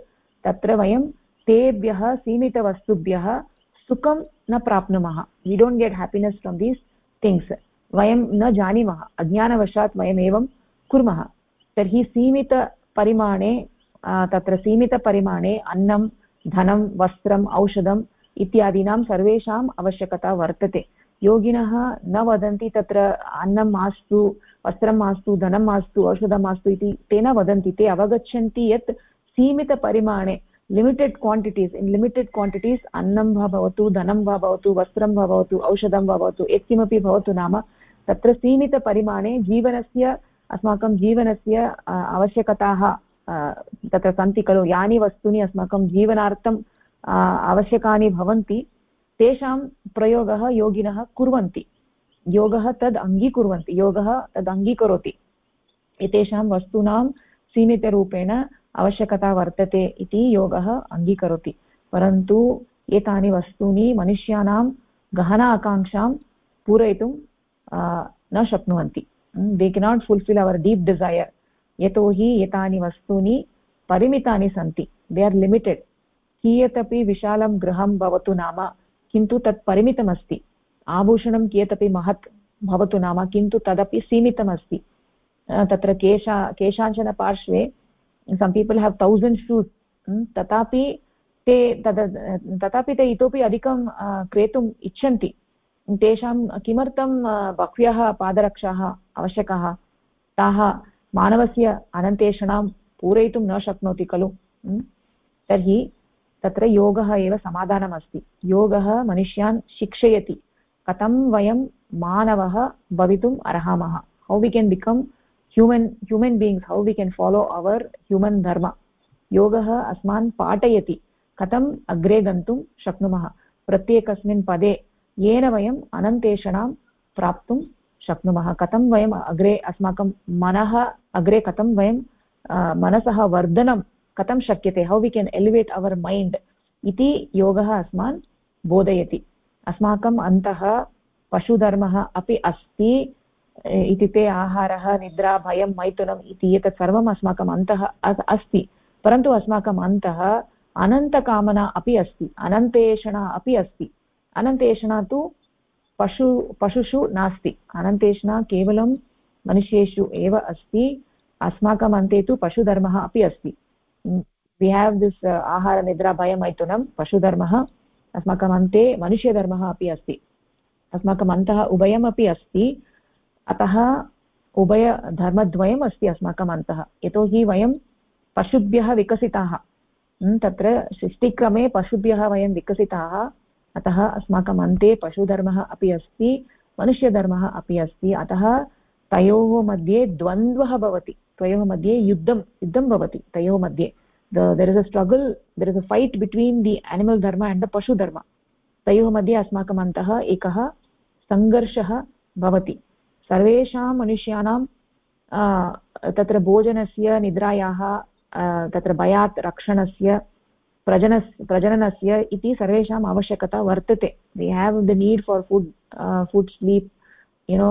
तत्र वयं तेभ्यः सीमितवस्तुभ्यः सुखं न प्राप्नुमः. We don't get happiness from these things वयं न जानीमः. अज्ञानवशात् वयम् एवं कुर्मः. तर्हि सीमित परिमाणे तत्र सीमितपरिमाणे अन्नं, धनं, वस्त्रम्, औषधम् इत्यादीनां सर्वेषाम् आवश्यकता वर्तते। योगिनः न वदन्ति तत्र अन्नं मास्तु, वस्त्रं मास्तु, धनं मास्तु, औषधं मास्तु इति ते न वदन्ति। ते अवगच्छन्ति यत् सीमितपरिमाणे limited quantities in limited quantities अन्नं वा भवतु, धनं वा भवतु, वस्त्रं वा भवतु, औषधं वा भवतु, यत्किमपि भवतु नाम तत्र सीमितपरिमाणे जीवनस्य, अस्माकं जीवनस्य आवश्यकताः तत्र सन्ति खलु। यानि वस्तूनि अस्माकं जीवनार्थं आवश्यकानि भवन्ति, तेषां प्रयोगः योगिनः कुर्वन्ति। योगः तद् अङ्गीकुर्वन्ति, योगः तद् अङ्गीकरोति। एतेषां वस्तूनां सीमितरूपेण आवश्यकता वर्तते इति योगः अङ्गीकरोति। परन्तु एतानि वस्तूनि मनुष्याणां गहना आकाङ्क्षां पूरयितुं न शक्नुवन्ति। They cannot fulfil our deep desire यतोहि एतानि वस्तूनि परिमितानि सन्ति। दे आर् लिमिटेड् कियदपि विशालं गृहं भवतु नाम, किन्तु तत् परिमितमस्ति। आभूषणं कियदपि महत् भवतु नाम, किन्तु तदपि सीमितमस्ति। तत्र केशा केषाञ्चन पार्श्वे सम् पीपल् हाव् तौसण्ड् शूस् तथापि ते तद्, तथापि ते इतोपि अधिकं क्रेतुम् इच्छन्ति। तेषां किमर्थं बह्व्यः पादरक्षाः आवश्यकाः? ताः मानवस्य अनन्तेषणां पूरयितुं न शक्नोति खलु तर्हि तत्र योगः एव समाधानमस्ति। योगः मनुष्यान् शिक्षयति। कथं वयं मानवः भवितुम् अर्हामः? How we can become human human beings how we can follow our human dharma योगः अस्मान् पाठयति। कथम् अग्रे गन्तुं शक्नुमः? प्रत्येकस्मिन् पदे येन वयम् अनन्तेषणां प्राप्तुं शक्नुमः? कथं वयम् अग्रे अस्माकं मनः, अग्रे कथं वयं मनसः वर्धनं कथं शक्यते? How we can elevate our mind इति योगः अस्मान् बोधयति। अस्माकम् अन्तः पशुधर्मः अपि अस्ति इत्युक्ते आहारः, निद्रा, भयं मैथुनम् इति एतत् सर्वम् अस्माकम् अन्तः अस्ति। परन्तु अस्माकम् अन्तः अनन्तकामना अपि अस्ति, अनन्तेषणा अपि अस्ति। अनन्तेषणा तु पशु, पशुषु नास्ति। अनन्तेषणा केवलं मनुष्येषु एव अस्ति, अस्माकम् अन्ते तु पशुधर्मः अपि अस्ति। वि हेव् दिस् आहारनिद्रा भयमैथुनं पशुधर्मः अस्माकम् अन्ते मनुष्यधर्मः अपि अस्ति अस्माकम् अन्तः उभयमपि अस्ति अतः उभयधर्मद्वयम् अस्ति अस्माकम् अन्तः यतोहि वयं पशुभ्यः विकसिताः तत्र सृष्टिक्रमे पशुभ्यः वयं विकसिताः अतः अस्माकम् अन्ते पशुधर्मः अपि अस्ति मनुष्यधर्मः अपि अस्ति अतः तयोः मध्ये द्वन्द्वः भवति तयोः मध्ये युद्धं युद्धं भवति तयोः मध्ये there is a struggle there is a fight between the animal dharma and the pashudharma तयोः मध्ये अस्माकम् अन्तः एकः सङ्घर्षः भवति. सर्वेषां मनुष्याणां तत्र भोजनस्य निद्रायाः तत्र भयात् रक्षणस्य, प्रजनस्, प्रजननस्य इति सर्वेषाम् आवश्यकता वर्तते. They have the need for food food sleep you know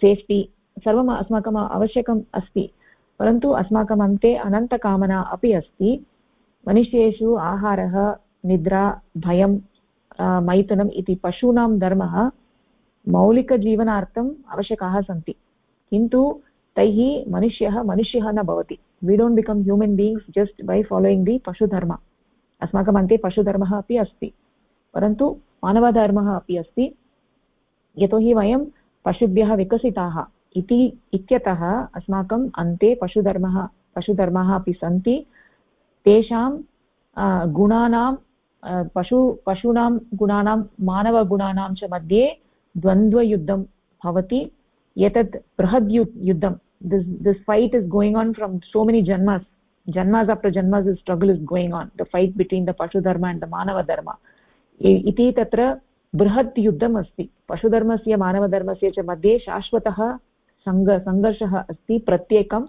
safety सर्वम् अस्माकम् आवश्यकम् अस्ति. परन्तु अस्माकम् अन्ते अनन्तकामना अपि अस्ति। मनुष्येषु आहारः, निद्रा, भयं मैथुनम् इति पशूनां धर्मः मौलिकजीवनार्थम् आवश्यकाः सन्ति। किन्तु तैः मनुष्यः मनुष्यः न भवति। We don't become human beings just by following the पशुधर्म। अस्माकम् अन्ते पशुधर्मः अपि अस्ति। परन्तु मानवधर्मः अपि अस्ति। यतोहि वयं पशुभ्यः विकसिताः। इति, इत्यतः अस्माकम् अन्ते पशुधर्मः, पशुधर्माः अपि सन्ति। तेषां गुणानां पशु, पशूनां गुणानां, मानवगुणानां च मध्ये द्वन्द्वयुद्धं भवति। एतत् बृहद् युद्धं। This this fight is going on from so many janmas. janmas the struggle is going on. The fight between the pashu dharma and the manava dharma इति तत्र बृहत् युद्धम् अस्ति पशुधर्मस्य, मानवधर्मस्य च मध्ये शाश्वतः सङ्घ सङ्घर्षः अस्ति प्रत्येकं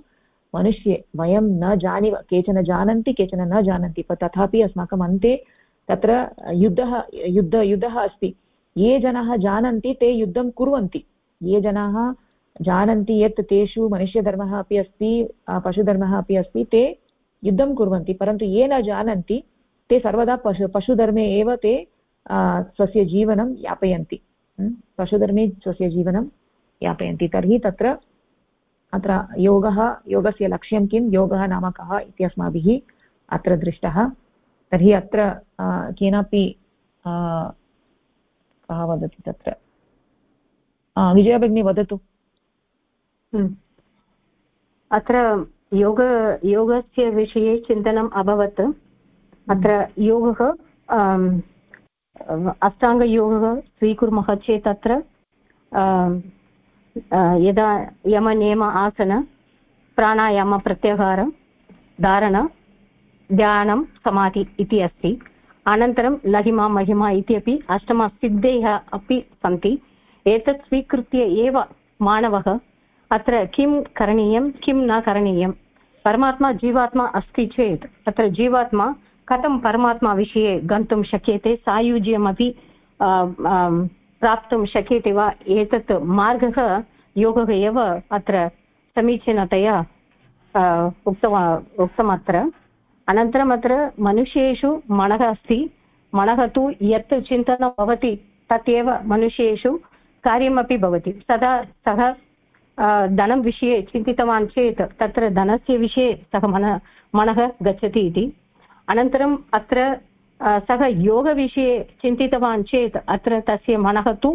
मनुष्ये। वयं न जानीव, केचन जानन्ति, केचन न जानन्ति तथापि अस्माकम् अन्ते तत्र युद्धः, युद्ध, युद्धः अस्ति। ये जनाः जानन्ति, ते युद्धं कुर्वन्ति। ये जनाः जानन्ति यत् तेषु मनुष्यधर्मः अपि अस्ति पशुधर्मः अपि अस्ति, ते युद्धं कुर्वन्ति। परन्तु ये न जानन्ति, ते सर्वदा पशु, पशुधर्मे एव ते स्वस्य जीवनं यापयन्ति। पशुधर्मे स्वस्य जीवनं यापयन्ति। तर्हि तत्र अत्र योगः योगस्य लक्ष्यं किं? योगः नाम कः इति अस्माभिः अत्र दृष्टः। तर्हि अत्र केनापि कः वदति तत्र? विजया भगिनी वदतु। हम्म। अत्र योग योगस्य विषये चिन्तनम् अभवत्। अत्र योगः अष्टाङ्गयोगः स्वीकुर्मः चेत् अत्र यदा यमनियम आसन प्राणायामप्रत्याहार धारण ध्यानं समाधि इति अस्ति अनन्तरं लहिमा महिमा इत्यपि अष्टमसिद्धेः अपि सन्ति एतत् स्वीकृत्य एव मानवः अत्र किं करणीयं किं न करणीयं परमात्मा जीवात्मा अस्ति चेत् अत्र जीवात्मा कथं परमात्मा विषये गन्तुं शक्यते सायुज्यमपि प्राप्तुं शक्यते वा एतत् मार्गः योगः एव अत्र समीचीनतया उक्तवा उक्तम् अत्र अनन्तरम् अत्र मनुष्येषु मनः अस्ति। मनः तु यत् चिन्तनं भवति तत् मनुष्येषु कार्यमपि भवति। सदा सः धनं विषये चिन्तितवान् चेत् तत्र धनस्य विषये सः मन, मनः गच्छति इति। अनन्तरम् अत्र सः योगविषये चिन्तितवान् चेत् अत्र तस्य मनः तु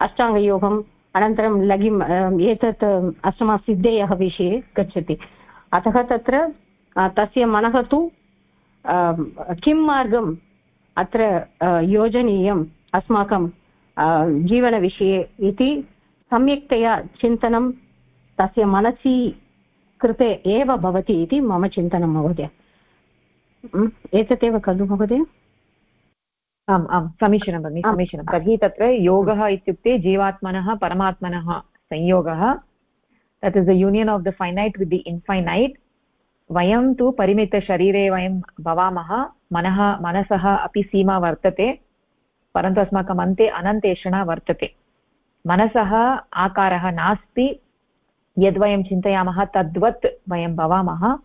अष्टाङ्गयोगम् अनन्तरं लघिम् एतत् अष्टमसिद्धेयः विषये गच्छति अतः तत्र तस्य मनः तु किं मार्गम् अत्र योजनीयम् अस्माकं जीवनविषये इति सम्यक्तया चिन्तनं तस्य मनसि कृते एव भवति इति मम चिन्तनं महोदय एतदेव खलु महोदय आम् आम् समीचीनं भगिनि समीचीनं। तर्हि तत्र योगः इत्युक्ते जीवात्मनः परमात्मनः संयोगः। That is the union of the finite with the infinite वयं तु परिमितशरीरे वयं भवामः मनः मनसः अपि सीमा वर्तते परन्तु अस्माकम् अन्ते अनन्तेषणा वर्तते। मनसः आकारः नास्ति यद्वयं चिन्तयामः तद्वत् वयं भवामः।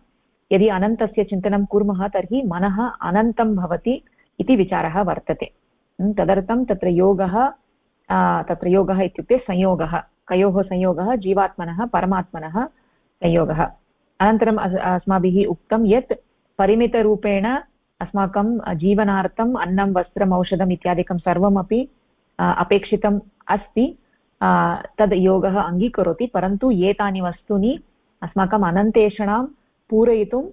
यदि अनन्तस्य चिन्तनं कुर्मः तर्हि मनः अनन्तं भवति। इति विचारः वर्तते। तदर्थं तत्र योगः तत्र योगः इत्युक्ते संयोगः। कयोः संयोगः? जीवात्मनः, परमात्मनः संयोगः। अनन्तरम् अस्माभिः उक्तं यत् परिमितरूपेण अस्माकं जीवनार्थम् अन्नं, वस्त्रम्, औषधम् इत्यादिकं सर्वमपि अपेक्षितम् अस्ति। तद् योगः अङ्गीकरोति, परन्तु एतानि वस्तूनि अस्माकम् अनन्तेषणां पूरयितुं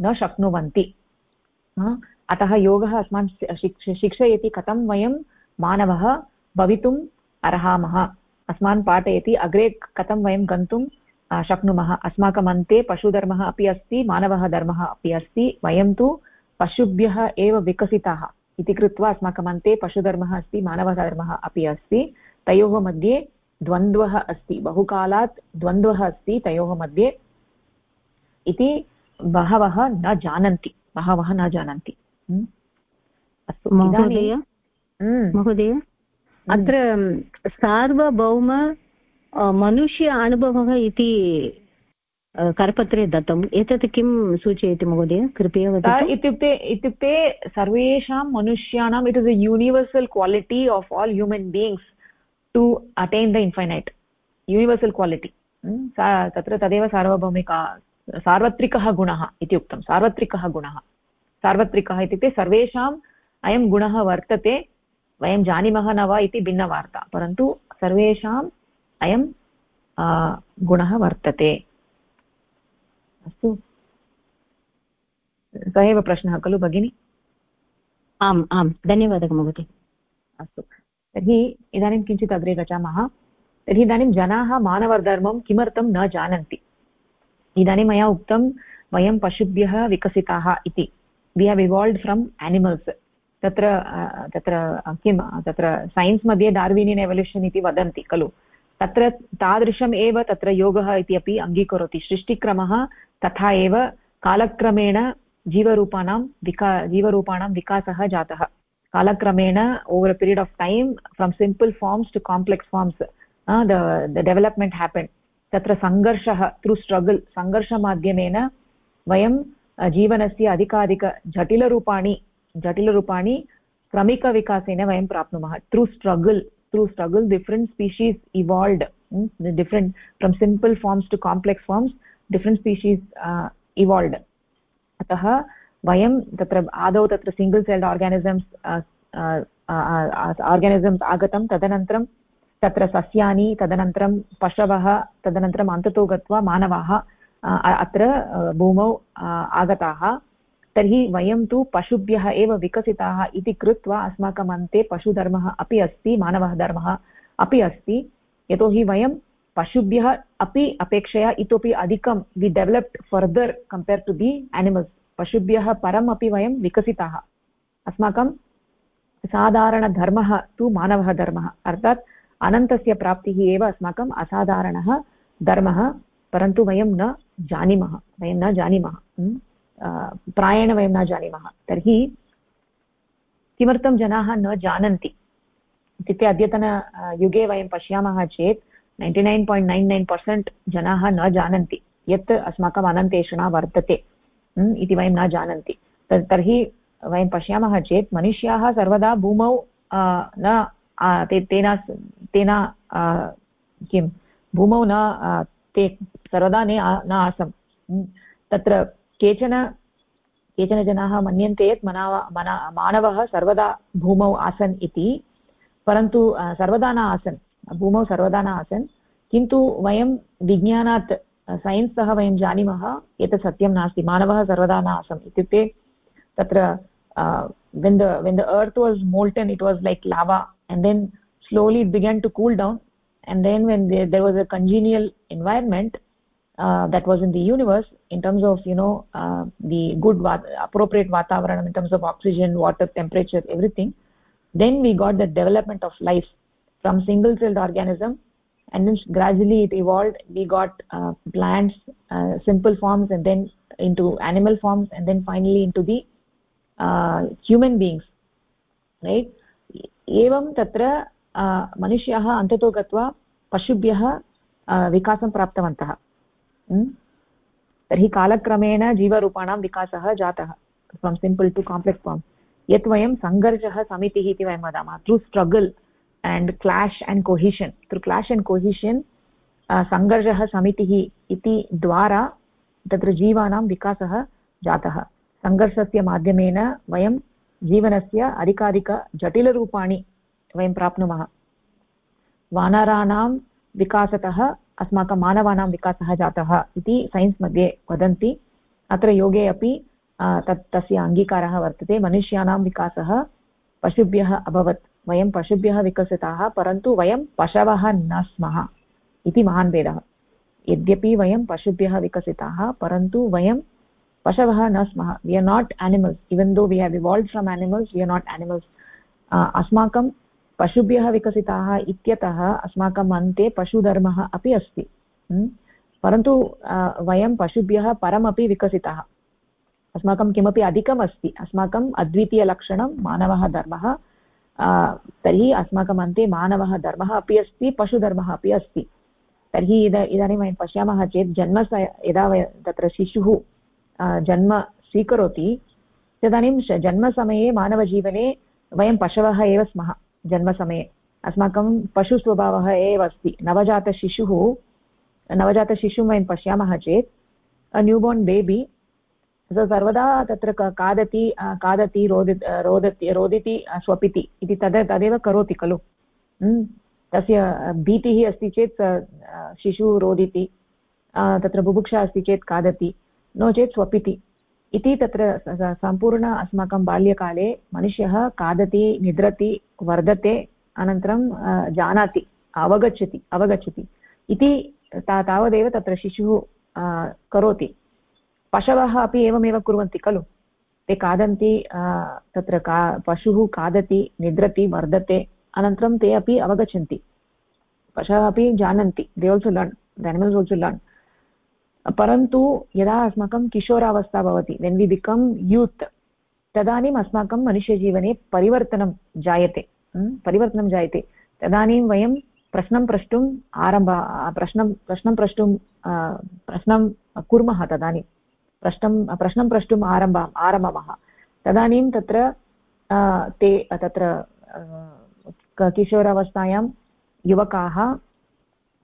न शक्नुवन्ति। अतः योगः अस्मान् शिक्षयति कथं वयं मानवः भवितुम् अर्हामः। अस्मान् पाठयति, अग्रे कथं वयं गन्तुं शक्नुमः। अस्माकम् अन्ते पशुधर्मः अपि अस्ति, मानवः धर्मः अपि अस्ति, वयं तु पशुभ्यः एव विकसिताः इति कृत्वा अस्माकम् अन्ते पशुधर्मः अस्ति मानवधर्मः अपि अस्ति, तयोः मध्ये द्वन्द्वः अस्ति। बहुकालात् द्वन्द्वः अस्ति तयोः मध्ये इति बहवः न जानन्ति, बहवः न जानन्ति। अस्तु महोदय। महोदय अत्र सार्वभौम मनुष्य अनुभवः इति करपत्रे दत्तम् एतत् किं सूचयति महोदय कृपया वदतु इत्युक्ते इत्युक्ते सर्वेषां मनुष्याणाम् it is a universal quality of all human beings to attain the infinite universal quality तत्र तदेव सार्वभौमिका सार्वत्रिकः गुणः इति उक्तं सार्वत्रिकः गुणः सार्वत्रिकः इत्युक्ते सर्वेषाम् अयं गुणः वर्तते वयं जानीमः न वा इति भिन्नवार्ता परन्तु सर्वेषाम् अयं गुणः वर्तते। अस्तु। स एव प्रश्नः खलु भगिनि? आम् आम् धन्यवादः महोदय। अस्तु। तर्हि इदानीं किञ्चित् अग्रे गच्छामः। तर्हि इदानीं जनाः मानवधर्मं किमर्थं न जानन्ति? इदानीं मया उक्तं वयं पशुभ्यः विकसिताः इति। We have evolved from animals तत्र तत्र किं तत्र सैन्स् मध्ये डार्विनियन् एवल्यूशन् इति वदन्ति, खलु? तत्र तादृशम् एव तत्र योगः इति अपि अङ्गीकरोति। सृष्टिक्रमः तथा एव कालक्रमेण जीवरूपाणां विका, जीवरूपाणां विकासः जातः। कालक्रमेण over a period of time from simple forms to complex forms the development happen तत्र सङ्घर्षः थ्रू स्ट्रगल् सङ्घर्षमाध्यमेन वयं जीवनस्य अधिकाधिकजटिलरूपाणि जटिलरूपाणि क्रमिकविकासेन वयं प्राप्नुमः। Through struggle through struggle different species evolved mm, different from simple forms to complex forms different species uh, अतः वयं तत्र आदौ तत्र सिङ्गल् सेल्ड् आर्गानिसम्स् आर्गानिसम्स् आगतं तदनन्तरं तत्र सस्यानि तदनन्तरं पशवः तदनन्तरम् अन्ततो गत्वा मानवाः अत्र भूमौ आगताः। तर्हि वयं तु पशुभ्यः एव विकसिताः इति कृत्वा अस्माकम् अन्ते पशुधर्मः अपि अस्ति, मानवः धर्मः अपि अस्ति। यतोहि वयं पशुभ्यः अपि अपेक्षया इतोपि अधिकं we developed further compare to the animals पशुभ्यः परम् अपि वयं विकसिताः। अस्माकं साधारणधर्मः तु मानवः धर्मः। अर्थात् अनन्तस्य प्राप्तिः एव अस्माकम् असाधारणः धर्मः, परन्तु वयं न जानीमः, वयं न जानीमः प्रायेण वयं न जानीमः। तर्हि किमर्थं जनाः न जानन्ति? इत्युक्ते अद्यतन युगे वयं पश्यामः चेत् ninety nine point nine nine percent जनाः न जानन्ति। यत् अस्माकम् अनन्तेषणा वर्तते इति वयं न जानन्ति। तर्हि वयं पश्यामः चेत् मनुष्याः सर्वदा भूमौ न तेन तेन किं? भूमौ न ते सर्वदा न आसन् तत्र केचन केचन जनाः मन्यन्ते यत् मना, मानवः सर्वदा भूमौ आसन् इति, परन्तु सर्वदा न आसन्। भूमौ सर्वदा न आसन्। किन्तु वयं विज्ञानात् सैन्स् सह वयं जानीमः, एतत् सत्यं नास्ति। मानवः सर्वदा न आसम्। इत्युक्ते तत्र when the when the earth was molten it was like lava and then slowly it began to cool down and then when there, there was a congenial environment uh, that was in the universe in terms of you know uh, the good appropriate vatavaranam in terms of oxygen water temperature everything then we got the development of life from single celled organism and then gradually it evolved we got uh, plants uh, simple forms and then into animal forms and then finally into the uh, human beings right एवं तत्र मनुष्याः अन्ततो गत्वा पशुभ्यः विकासं प्राप्तवन्तः तर्हि कालक्रमेण जीवरूपाणां विकासः जातः from simple to complex form यत् वयं सङ्घर्षः समितिः इति वयं वदामः through struggle and clash and cohesion through clash and cohesion सङ्घर्षः समितिः इति द्वारा तत्र जीवानां विकासः जातः सङ्घर्षस्य माध्यमेन वयं जीवनस्य अधिकाधिकजटिलरूपाणि वयं प्राप्नुमः। वानराणां विकासतः, अस्माकं मानवानां विकासः जातः इति सैन्स् मध्ये वदन्ति। अत्र योगे अपि तत्, तस्य अङ्गीकारः वर्तते। मनुष्याणां विकासः पशुभ्यः अभवत्। वयं पशुभ्यः विकसिताः, परन्तु वयं पशवः न स्मः इति महान् भेदः। यद्यपि वयं पशुभ्यः विकसिताः, परन्तु वयं पशवः न स्मः। We are not animals even though we have evolved from animals we are not animals अस्माकं पशुभ्यः विकसिताः इत्यतः अस्माकम् अन्ते पशुधर्मः अपि अस्ति। परन्तु वयं पशुभ्यः परमपि विकसिताः। अस्माकं किमपि अधिकम् अस्ति अस्माकम् अद्वितीयलक्षणं मानवः धर्मः। तर्हि अस्माकम् अन्ते मानवः धर्मः अपि अस्ति, पशुधर्मः अपि अस्ति। तर्हि इद, इदानीं वयं पश्यामः चेत् जन्म यदा वय, तत्र शिशुः जन्म स्वीकरोति, तदानीं जन्मसमये मानवजीवने वयं पशवः एव स्मः। जन्मसमये। अस्माकं पशुस्वभावः एव अस्ति। नवजातशिशुः नवजातशिशुं वयं पश्यामः चेत् न्यूबोर्न् बेबी सर्वदा तत्र खादति खादति, रोदि रोदति, रोदिति स्वपिति इति तद्, तदेव करोति खलु। तस्य भीतिः अस्ति चेत् शिशुः रोदिति तत्र बुभुक्षा अस्ति चेत् खादति। नो चेत् स्वपिति। इति तत्र सम्पूर्ण अस्माकं बाल्यकाले मनुष्यः खादति, निद्रति, वर्धते, अनन्तरं जानाति, अवगच्छति अवगच्छति। इति ता, तावदेव तत्र शिशुः करोति। पशवः अपि एवमेव कुर्वन्ति, खलु? ते खादन्ति तत्र का पशुः खादति, निद्रति, वर्धते, अनन्तरं ते अपि अवगच्छन्ति। पशवः अपि जानन्ति। They also learn the also learn परन्तु यदा अस्माकं किशोरावस्था भवति वेन् वि बिकम् यूत् तदानीम् अस्माकं मनुष्यजीवने परिवर्तनं जायते परिवर्तनं जायते। तदानीं वयं प्रश्नं प्रष्टुम् आरंभ, प्रश्नं प्रश्नं प्रष्टुं प्रश्नं कुर्मः तदानीं। प्रश्नं प्रश्नं प्रष्टुम् आरंभ, आरम्भमः। तदानीं तत्र ते, तत्र किशोरावस्थायां युवकाः,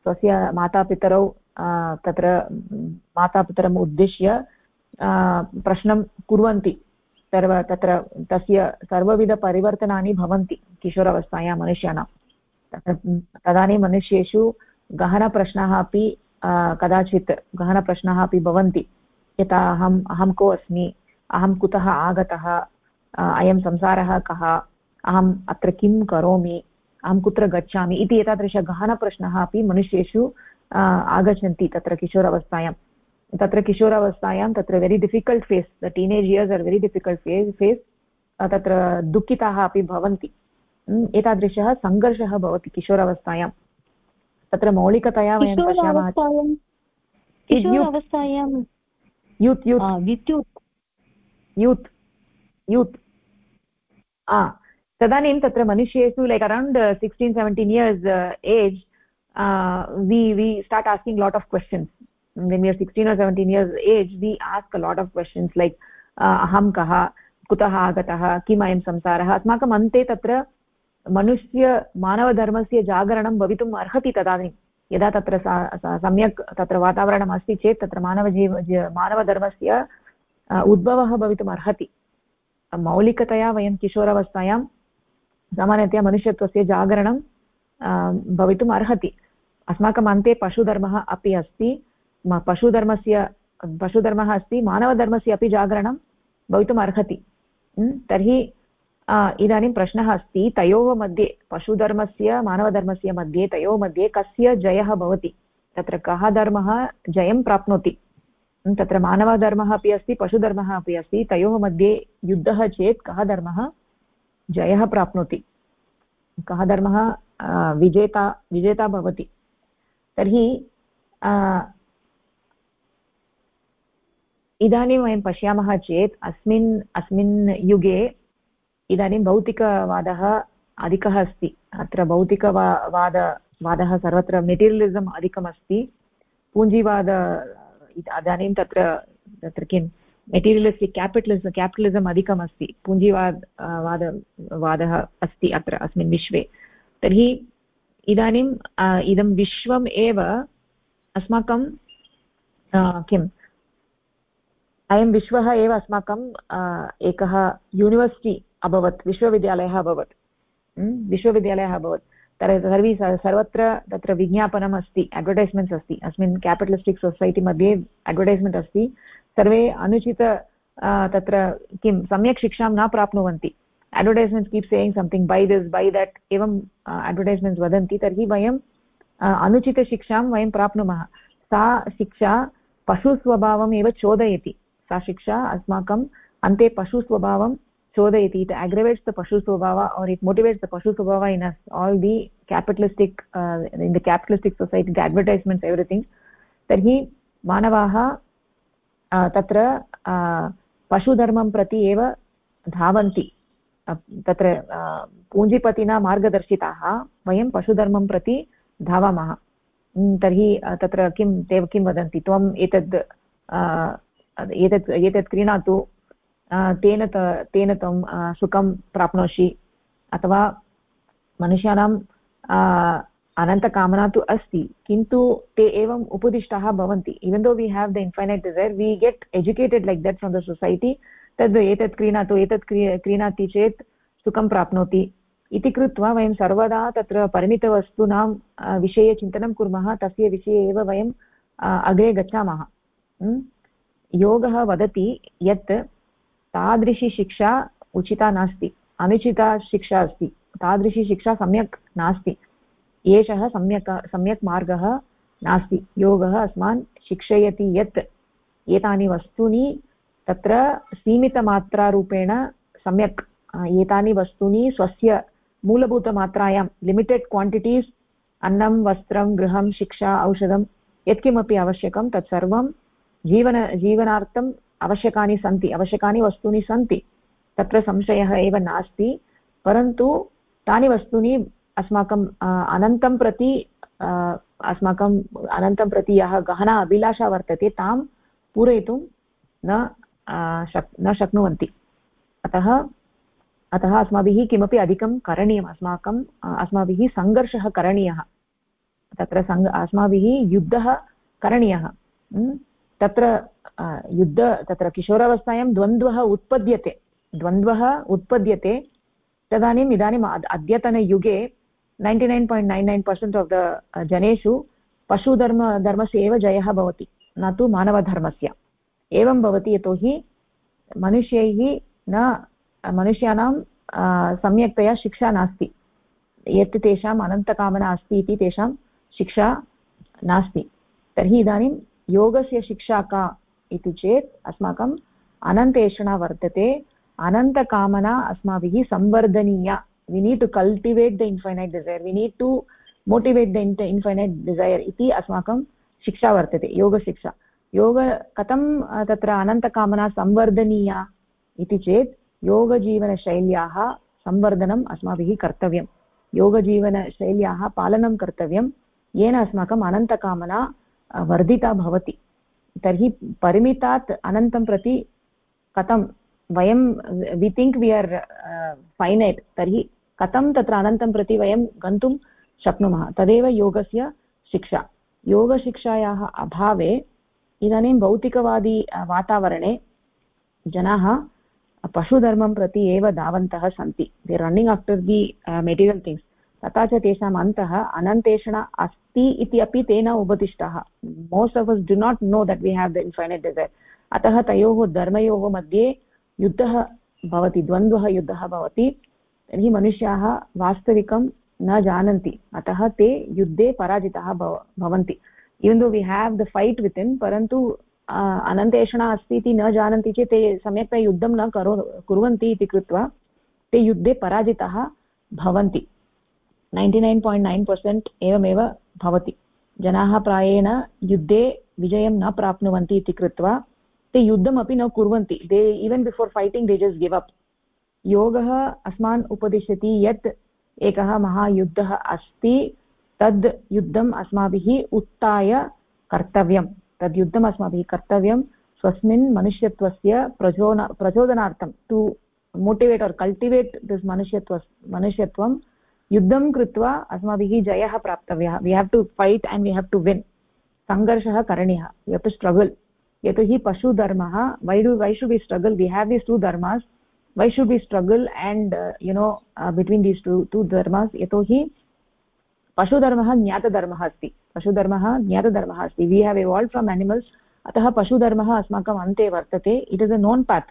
स्वस्य मातापितरौ तत्र, मातापितरम् उद्दिश्य प्रश्नं कुर्वन्ति. सर्व, तत्र, तस्य सर्वविधपरिवर्तनानि भवन्ति किशोरावस्थायां मनुष्याणां. तदानीं मनुष्येषु गहनप्रश्नाः अपि कदाचित् गहनप्रश्नाः अपि भवन्ति. यथा अहम्, अहं को अस्मि? अहं कुतः आगतः? अयं संसारः कः? अहम् अत्र किं करोमि? अहं कुत्र गच्छामि? इति एतादृशगहनप्रश्नः अपि मनुष्येषु आगच्छन्ति तत्र किशोरावस्थायां। तत्र किशोरावस्थायां तत्र very difficult phase the teenage years are very difficult phase phase तत्र दुःखिताः अपि भवन्ति। एतादृशः सङ्घर्षः भवति किशोरावस्थायां। तत्र मौलिकतया वयं पश्यामः यूत् यूत् यूत् यूत् तदानीं तत्र मनुष्येषु like around sixteen seventeen years age we we start asking lot of questions when we are 16 or 17 years age, we ask a lot of questions like aham kah कुतः आगतः किम् अयं संसारः अस्माकम् अन्ते तत्र मनुष्य मानवधर्मस्य जागरणं भवितुम् अर्हति तदानीं यदा तत्र सम्यक् तत्र वातावरणम् अस्ति चेत् तत्र मानवजीव मानवधर्मस्य उद्भवः भवितुम् अर्हति मौलिकतया वयं किशोरावस्थायां सामान्यतया मनुष्यत्वस्य जागरणं भवितुम् अर्हति अस्माकम् अन्ते पशुधर्मः अपि अस्ति पशुधर्मस्य, पशुधर्मः अस्ति, मानवधर्मस्य अपि जागरणं भवितुम् अर्हति। तर्हि इदानीं प्रश्नः अस्ति, तयोः मध्ये, पशुधर्मस्य, मानवधर्मस्य मध्ये, तयोः मध्ये कस्य जयः भवति? तत्र कः धर्मः जयं प्राप्नोति? तत्र मानवधर्मः अपि अस्ति, पशुधर्मः अपि अस्ति, तयोः मध्ये युद्धः चेत् कः धर्मः जयः प्राप्नोति? कः धर्मः विजेता विजेता भवति? तर्हि इदानीं वयं पश्यामः चेत् अस्मिन् अस्मिन् युगे इदानीं भौतिकवादः अधिकः अस्ति। अत्र भौतिकवा, वाद, वादः सर्वत्र मेटीरियलिसम् अधिकमस्ति। पूञ्जीवाद इदानीं तत्र तत्र किं? मेटीरियलिस्टिक् केपिटलिस् केपिटलिसम् अधिकमस्ति। पूञ्जीवाद वाद, वादः अस्ति अत्र, अस्मिन् विश्वे। तर्हि इदानीम् इदं विश्वम् एव अस्माकं किं अयं विश्वः एव अस्माकं एकः यूनिवर्सिटि अभवत्, विश्वविद्यालयः अभवत्. विश्वविद्यालयः अभवत्. सर्वी सर्वत्र तत्र विज्ञापनम् अस्ति अड्वर्टैस्मेण्ट्स् अस्ति. अस्मिन् केपिटलिस्टिक् सोसैटि मध्ये अड्वर्टैस्मेण्ट् अस्ति. सर्वे अनुचित तत्र किं, सम्यक् शिक्षां न प्राप्नुवन्ति. Advertisements keep saying something by this by that एवम् अड्वर्टैस्मेण्ट्स् वदन्ति, तर्हि वयम् अनुचितशिक्षां वयं प्राप्नुमः। सा शिक्षा पशुस्वभावम् एव चोदयति। सा शिक्षा अस्माकम् अन्ते पशुस्वभावं चोदयति। इट् अग्रवेट्स् द पशुस्वभाव or it motivates the पशुस्वभाव in us all the capitalistic in the capitalistic society the advertisements everything तर्हि मानवाः तत्र पशुधर्मं प्रति एव धावन्ति। तत्र पूञ्जीपतिना मार्गदर्शिताः वयं पशुधर्मं प्रति धावामः। तर्हि तत्र किं, ते किं वदन्ति? त्वम् एतद् एतत् एतत् क्रीणातु तेन तेन त्वं सुखं प्राप्नोषि। अथवा मनुष्याणां अनन्तकामना तु अस्ति, किन्तु ते एवम् उपदिष्टाः भवन्ति। Even though we have the infinite desire we get educated like that from the society तद् एतत् क्रीणातु एतत् क्री क्रीणाति चेत् सुखं प्राप्नोति। इति कृत्वा वयं सर्वदा तत्र परिमितवस्तूनां विषये चिन्तनं कुर्मः। तस्य विषये एव वयम् अग्रे गच्छामः। योगः वदति यत् तादृशी शिक्षा उचिता नास्ति। अनुचिता शिक्षा अस्ति। तादृशी शिक्षा सम्यक् नास्ति। एषः सम्यक् सम्यक् मार्गः नास्ति। योगः अस्मान् शिक्षयति यत् एतानि वस्तूनि तत्र सीमितमात्रारूपेण सम्यक् एतानि वस्तूनि स्वस्य मूलभूतमात्रायां लिमिटेड् क्वाण्टिटीस्, अन्नं, वस्त्रं, गृहं, शिक्षा, औषधं यत्किमपि आवश्यकं तत्सर्वं जीवन, जीवनार्थम् आवश्यकानि सन्ति, आवश्यकानि वस्तूनि सन्ति, तत्र संशयः एव नास्ति, परन्तु तानि वस्तूनि अस्माकम् अनन्तं प्रति अस्माकम् अनन्तं प्रति यः गहना, अभिलाषा वर्तते, तां पूरयितुं न शक्, न शक्नुवन्ति। अतः अतः अस्माभिः किमपि अधिकं करणीयम् अस्माकम् अस्माभिः सङ्घर्षः करणीयः। तत्र सङ् अस्माभिः युद्धः करणीयः। तत्र युद्ध, तत्र किशोरावस्थायां द्वन्द्वः उत्पद्यते। द्वन्द्वः उत्पद्यते। तदानीम् इदानीम् अद्यतनयुगे ninety nine point nine nine percent of the जनेषु पशुधर्म, धर्मस्य एव जयः भवति। न तु मानवधर्मस्य। एवं भवति यतोहि मनुष्यैः न, मनुष्याणां सम्यक्तया शिक्षा नास्ति। यत् तेषाम् अनन्तकामना अस्ति इति तेषां शिक्षा नास्ति। तर्हि इदानीं योगस्य शिक्षा का इति चेत् अस्माकम् अनन्तेषणा वर्तते। अनन्तकामना अस्माभिः संवर्धनीया। We need to cultivate the infinite desire we need to motivate the infinite desire इति अस्माकं शिक्षा वर्तते, योगशिक्षा। योग कथं तत्र अनन्तकामना संवर्धनीया इति चेत् योगजीवनशैल्याः संवर्धनम् अस्माभिः कर्तव्यं योगजीवनशैल्याः पालनं कर्तव्यं येन अस्माकम् अनन्तकामना वर्धिता भवति। तर्हि परिमितात् अनन्तं प्रति कथं? वयं, वि थिङ्क् वि आर् फैनैट् तर्हि कथं तत्र अनन्तं प्रति वयं गन्तुं शक्नुमः? तदेव योगस्य शिक्षा। योगशिक्षायाः अभावे इदानीं भौतिकवादी वातावरणे जनाः पशुधर्मं प्रति एव धावन्तः सन्ति. They running after the material things तथा च तेषाम् अन्तः अनन्तेषण अस्ति इति अपि ते न उपदिष्टाः. Most of us do not know that we have the infinite desire अतः तयोः धर्मयोः मध्ये युद्धः भवति, द्वन्द्वः युद्धः भवति. तर्हि मनुष्याः वास्तविकं न जानन्ति. अतः ते युद्धे पराजिताः भव, भवन्ति. Even though we have the fight with in परन्तु अनन्तेषणा अस्ति इति न जानन्ति चेत् ते सम्यक्तया युद्धं न करो, कुर्वन्ति इति कृत्वा ते युद्धे पराजिताः भवन्ति। नैन्टि नैन् एवमेव भवति। जनाः प्रायेण युद्धे विजयं न प्राप्नुवन्ति इति कृत्वा ते युद्धमपि न कुर्वन्ति। They even before fighting they just give up योगः अस्मान् उपदिशति यत् एकः महायुद्धः अस्ति। तद् युद्धम् अस्माभिः उत्थाय कर्तव्यं तद् युद्धम् अस्माभिः कर्तव्यं। स्वस्मिन् मनुष्यत्वस्य प्रचोन, प्रचोदनार्थं to motivate or cultivate this मनुष्यत्व, मनुष्यत्वं, युद्धं कृत्वा अस्माभिः जयः प्राप्तव्यः। We have to fight and we have to win सङ्घर्षः करणीयः। यु टु स्ट्रगल् यतोहि पशुधर्मः why do why should be struggle we have this two dharmas why should be struggle and you know between these two two dharmas यतोहि पशुधर्मः ज्ञातधर्मः अस्ति। पशुधर्मः ज्ञातधर्मः अस्ति। We have evolve from animals अतः पशुधर्मः अस्माकम् अन्ते वर्तते। It is a known part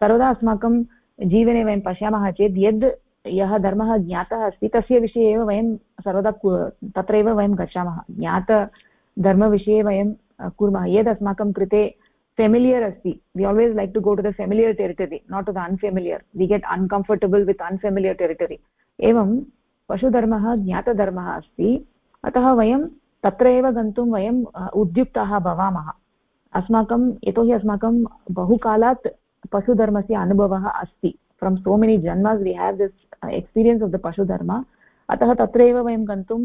सर्वदा अस्माकं जीवने वयं पश्यामः चेत् यद् यः धर्मः ज्ञातः अस्ति, तस्य विषये एव वयं सर्वदा तत्रैव वयं गच्छामः। ज्ञातधर्मविषये वयं कुर्मः। यद् अस्माकं कृते फेमिलियर् अस्ति we always like to go to the familiar territory not to the unfamiliar we get uncomfortable with unfamiliar territory एवं पशुधर्मः, ज्ञातधर्मः अस्ति। अतः वयं तत्र एव गन्तुं वयम् उद्युक्ताः भवामः। अस्माकं, यतोहि अस्माकं बहुकालात् पशुधर्मस्य अनुभवः अस्ति। From so many janmas we have this experience of the पशुधर्म। अतः तत्र एव वयं गन्तुं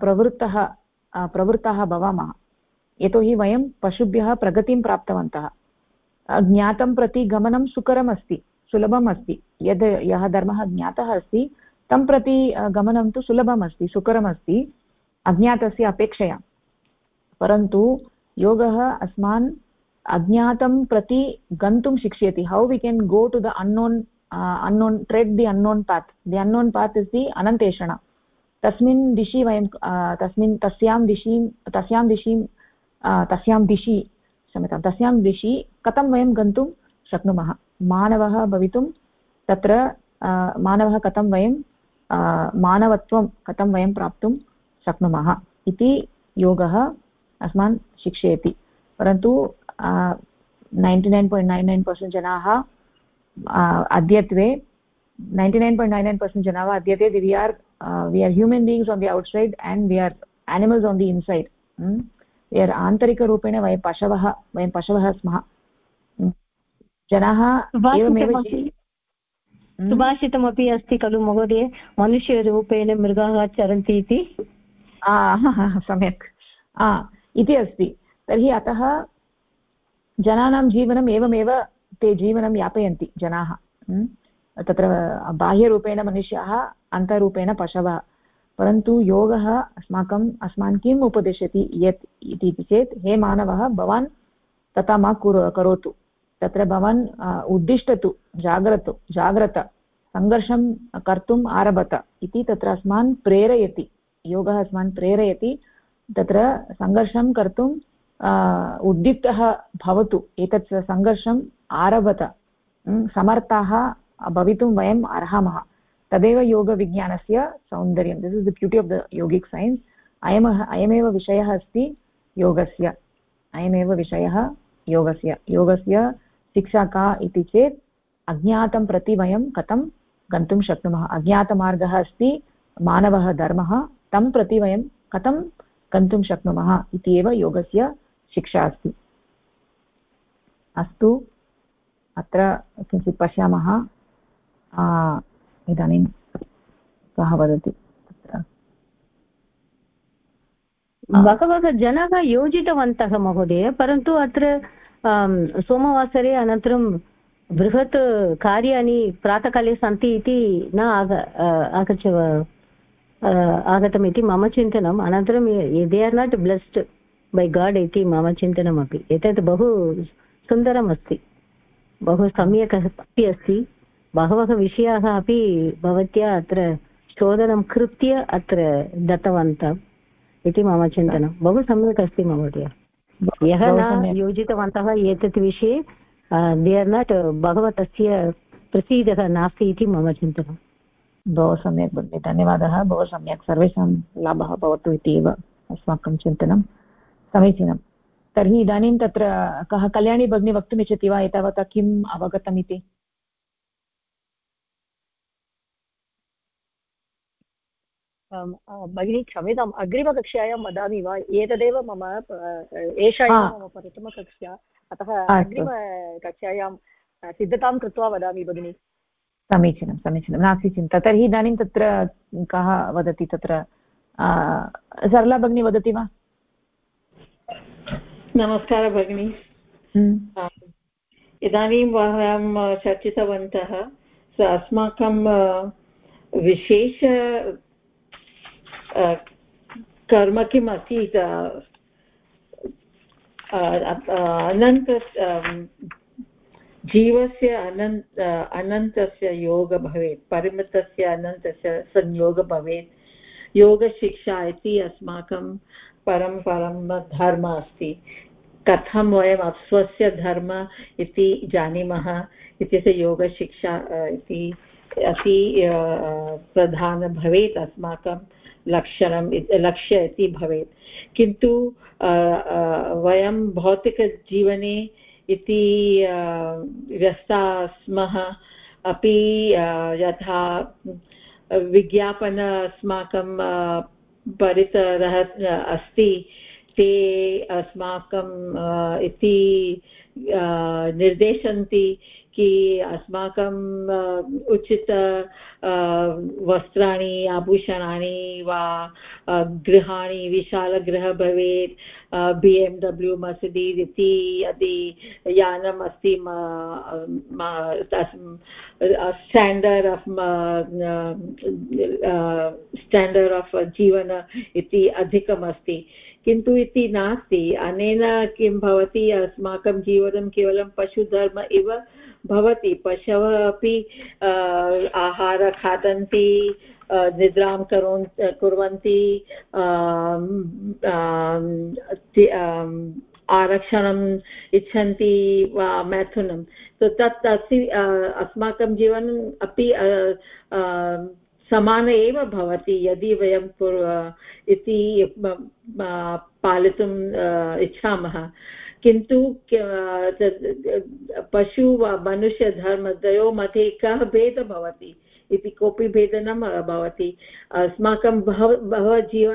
प्रवृत्तः प्रवृत्ताः भवामः। यतोहि वयं पशुभ्यः प्रगतिं प्राप्तवन्तः। ज्ञातं प्रति गमनं सुकरम् अस्ति सुलभम् अस्ति यद् यः धर्मः ज्ञातः अस्ति तं प्रति गमनं तु सुलभम् अस्ति सुकरम् अस्ति अज्ञातस्य अपेक्षया। परन्तु योगः अस्मान् अज्ञातं प्रति गन्तुं शिक्षयति। How we can go to the unknown unknown tread the unknown path the unknown path is the अनन्तेषण तस्मिन् दिशि वयं तस्मिन्, तस्यां दिशि तस्यां दिशि तस्यां दिशि, क्षम्यतां, तस्यां दिशि कथं वयं गन्तुं शक्नुमः? मानवः भवितुं तत्र मानवः कथं वयं मानवत्वं कथं वयं प्राप्तुं शक्नुमः इति योगः अस्मान् शिक्षयति परन्तु ninety nine point nine nine percent जनाः अद्यत्वे ninety nine point nine nine percent जनाः अद्यत्वे we are we are human beings on the outside and we are animals on the inside we are आन्तरिकरूपेण वयं पशवः वयं पशवः स्मः। जनाः एवमेव सुभाषितमपि अस्ति खलु महोदय? मनुष्यरूपेण मृगाः चरन्ति इति सम्यक्। इति अस्ति। तर्हि अतः जनानां जीवनम् एवमेव ते जीवनं यापयन्ति जनाः। तत्र बाह्यरूपेण मनुष्याः अन्तरूपेण पशवः। परन्तु योगः अस्माकम् अस्मान् किम् उपदिशति यत् इति चेत् हे मानवः भवान् तथा मा कुरु करोतु। तत्र भवान् उद्दिष्टतु, जाग्रतु, जाग्रत, सङ्घर्षं कर्तुम् आरभत इति तत्र अस्मान् प्रेरयति, योगः अस्मान् प्रेरयति, तत्र सङ्घर्षं कर्तुं उद्युक्तः भवतु, एतत् सङ्घर्षम् आरभत समर्थाः भवितुं वयम् अर्हामः। तदेव योगविज्ञानस्य सौन्दर्यं। This is the beauty of the yogic science अयमः, अयमेव विषयः अस्ति योगस्य। अयमेव विषयः योगस्य। योगस्य शिक्षा का इति चेत् अज्ञातं प्रति वयं कथं गन्तुं शक्नुमः? अज्ञातमार्गः अस्ति, मानवः धर्मः, तं प्रति वयं कथं गन्तुं शक्नुमः इति एव योगस्य शिक्षा अस्ति। अस्तु, अत्र किञ्चित् पश्यामः। इदानीं कः वदति? बहवः जनाः योजितवन्तः महोदय, परन्तु अत्र सोमवासरे अनन्तरं बृहत् कार्याणि प्रातःकाले सन्ति इति न आग आगच्छ आगतमिति मम चिन्तनम्। अनन्तरं they are not blessed by God इति मम चिन्तनमपि। एतत् बहु सुन्दरम् अस्ति। बहु सम्यक् अपि अस्ति। बहवः विषयाः अपि भवत्या अत्र शोधनं कृत्य अत्र दत्तवन्तः इति मम चिन्तनं। बहु सम्यक् अस्ति महोदय। यः न योजितवन्तः एतत् विषये दे आर् नाट् भगवतस्य प्रसीदः नास्ति इति मम चिन्तनं बहु सम्यक् भगिनि धन्यवादः। बहु सम्यक्। सर्वेषां लाभः भवतु इति एव अस्माकं चिन्तनं समीचीनं तर्हि इदानीं तत्र कः कल्याणी भगिनी वक्तुमिच्छति वा एतावता? किम् अवगतम् भगिनी क्षम्यताम् अग्रिमकक्षायां वदामि वा? एतदेव मम एषा एव मम प्रथमकक्षा अतः अग्रिमकक्षायां सिद्धतां कृत्वा वदामि भगिनी। समीचीनं समीचीनं। नास्ति चिन्ता। तर्हि इदानीं तत्र कः वदति तत्र? सरला भगिनी वदति वा? नमस्कारः भगिनि। हम्म। इदानीं वयं चर्चितवन्तः। अस्माकं विशेष कर्म किम् अस्ति अनन्त जीवस्य अनन्त अनन्तस्य योग भवेत्, परिमितस्य अनन्तस्य संयोग भवेत्। योगशिक्षा इति अस्माकं परं परं धर्म अस्ति। कथं वयं स्वस्य धर्म इति जानीमः, इत्यस्य योगशिक्षा इति अति प्रधान भवेत् अस्माकं लक्षणं लक्ष्य इति भवेत्। किन्तु वयं भौतिकजीवने इति व्यस्ता स्मः अपि यथा, विज्ञापन अस्माकं परितरः अस्ति, ते अस्माकं इति निर्देशन्ति। कि अस्माकं उचित वस्त्राणि, आभूषणानि वा गृहाणि, विशालगृह भवेत् बि एम् डब्ल्यू मर्सिडीस् इति यदि यानम् अस्ति स्टाण्डर्ड् आफ् स्टाण्डर्ड् आफ् जीवन इति अधिकमस्ति किन्तु इति नास्ति। अनेन किं भवति, अस्माकं जीवनं केवलं पशुधर्म इव भवति पशवः अपि आहार खादन्ति निद्रां करोन्, कुर्वन्ति आरक्षणम् इच्छन्ति वा मैथुनं। तो तत् अस्ति अस्माकं जीवनम् अपि समान एव भवति। यदि वयं इति पालितुम् इच्छामः किन्तु पशु वा मनुष्यधर्म द्वयोः मध्ये कः भेदः भवति इति कोऽपि भेदः न भवति। अस्माकं बहव बहवः जीव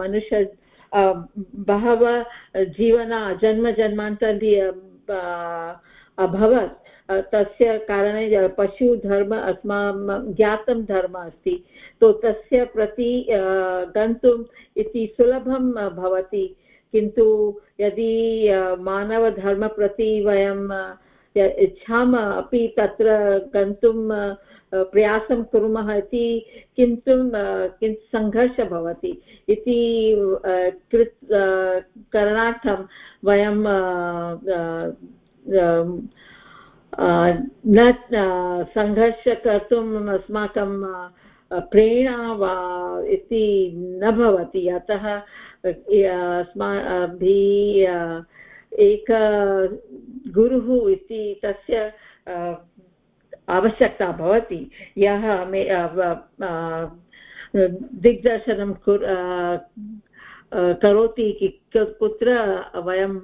मनुष्य बहवः जीवन जन्मजन्मान्तरि अभवत्। तस्य कारणे पशुधर्म अस्माकं ज्ञातं धर्म अस्ति। तो तस्य प्रति गन्तुम् इति सुलभं भवति। किन्तु यदि मानवधर्म प्रति वयं इच्छाम अपि तत्र गन्तुं प्रयासं कुर्मः इति किन्तु किञ्चित् सङ्घर्षः भवति। इति कृत् करणार्थं वयं न सङ्घर्ष कर्तुम् अस्माकं प्रेरणा वा इति न भवति। अतः अस्माभिः एक गुरुः इति तस्य आवश्यकता भवति। यः मे दिग्दर्शनं कुर् करोति कुत्र वयं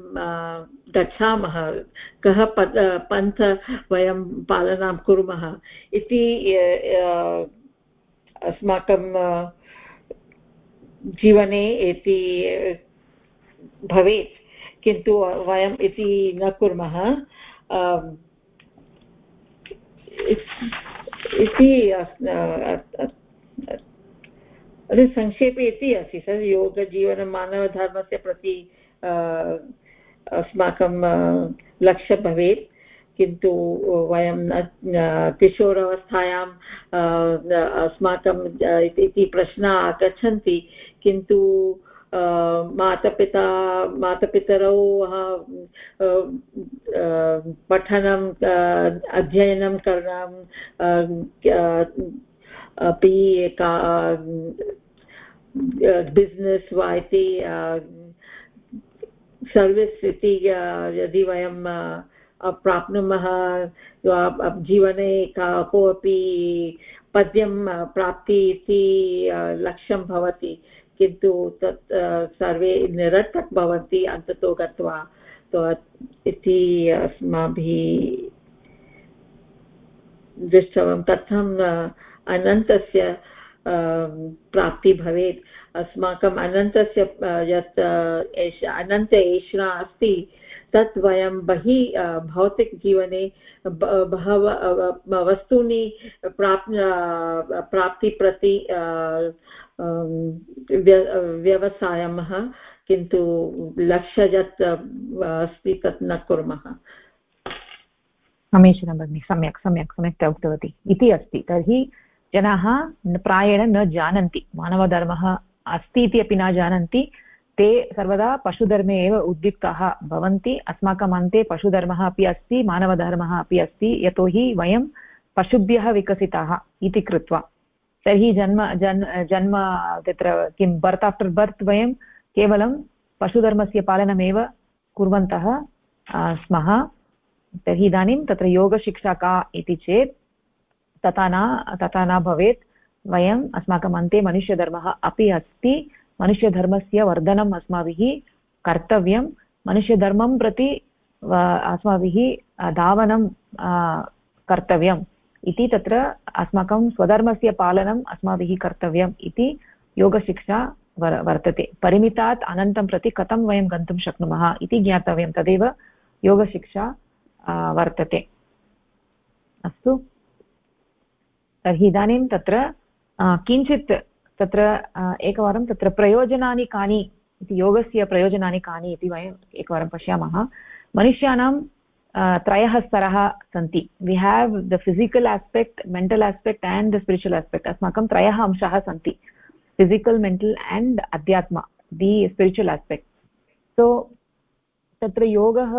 गच्छामः, कः पन्थ वयं पालनं कुर्मः इति अस्माकं जीवने इति, भवेत्, किन्तु वयम् इति न कुर्मः। इति संक्षेपे इति अस्ति तद् योगजीवनं, मानवधर्मस्य प्रति अस्माकं लक्ष्यं भवेत्, किन्तु वयं न किशोरावस्थायां अस्माकं इति प्रश्नाः आगच्छन्ति किन्तु मातापिता, मातापितरौ पठनं अध्ययनं करणं अपि एका बिस्नेस् वा इति सर्विस् इति यदि वयं प्राप्नुमः जीवने का कोऽपि पद्यं प्राप्ति इति लक्ष्यं भवति। किन्तु तत् सर्वे निरर्थक् भवन्ति अन्ततो गत्वा इति अस्माभिः दृष्टवं कथं अनन्तस्य प्राप्ति भवेत्। अस्माकम् अनन्तस्य यत् एष, अनन्त एषणा अस्ति, तत् वयं बहिः भौतिकजीवने बहव वस्तूनि प्राप् प्राप्तिप्रति व्यवसायमः, किन्तु लक्ष्य यत् अस्ति तत् न कुर्मः। समीचीनं भगिनि, सम्यक् सम्यक् सम्यक् उक्तवती। इति अस्ति। तर्हि जनाः प्रायेण न जानन्ति। मानवधर्मः अस्ति इति अपि न जानन्ति। ते सर्वदा पशुधर्मे एव उद्युक्ताः भवन्ति। अस्माकम् अन्ते पशुधर्मः अपि अस्ति, मानवधर्मः अपि अस्ति। यतोहि वयं पशुभ्यः विकसिताः इति कृत्वा। तर्हि जन्म जन् जन्म, तत्र किं बर्त् आफ्टर् बर्त् वयं केवलं पशुधर्मस्य पालनमेव कुर्वन्तः स्मः। तर्हि इदानीं तत्र योगशिक्षा का इति चेत् तथा न तथा न भवेत्। वयम् अस्माकम् अन्ते मनुष्यधर्मः अपि अस्ति। मनुष्यधर्मस्य वर्धनम् अस्माभिः कर्तव्यं मनुष्यधर्मं प्रति अस्माभिः धावनं कर्तव्यम्। इति तत्र अस्माकं स्वधर्मस्य पालनम् अस्माभिः कर्तव्यम् इति योगशिक्षा वर, वर्तते। परिमितात् अनन्तं प्रति कथं वयं गन्तुं शक्नुमः इति ज्ञातव्यं। तदेव योगशिक्षा वर्तते। अस्तु। तर्हि इदानीं तत्र किञ्चित् तत्र एकवारं तत्र प्रयोजनानि कानि इति, योगस्य प्रयोजनानि कानि इति वयम् एकवारं पश्यामः। मनुष्याणां त्रयः स्तरः सन्ति we have the physical aspect mental aspect and the spiritual aspect अस्माकं त्रयः अंशाः सन्ति फिसिकल् मेण्टल् एण्ड् अध्यात्म. दि स्पिरिचुवल् आस्पेक्ट् सो तत्र योगः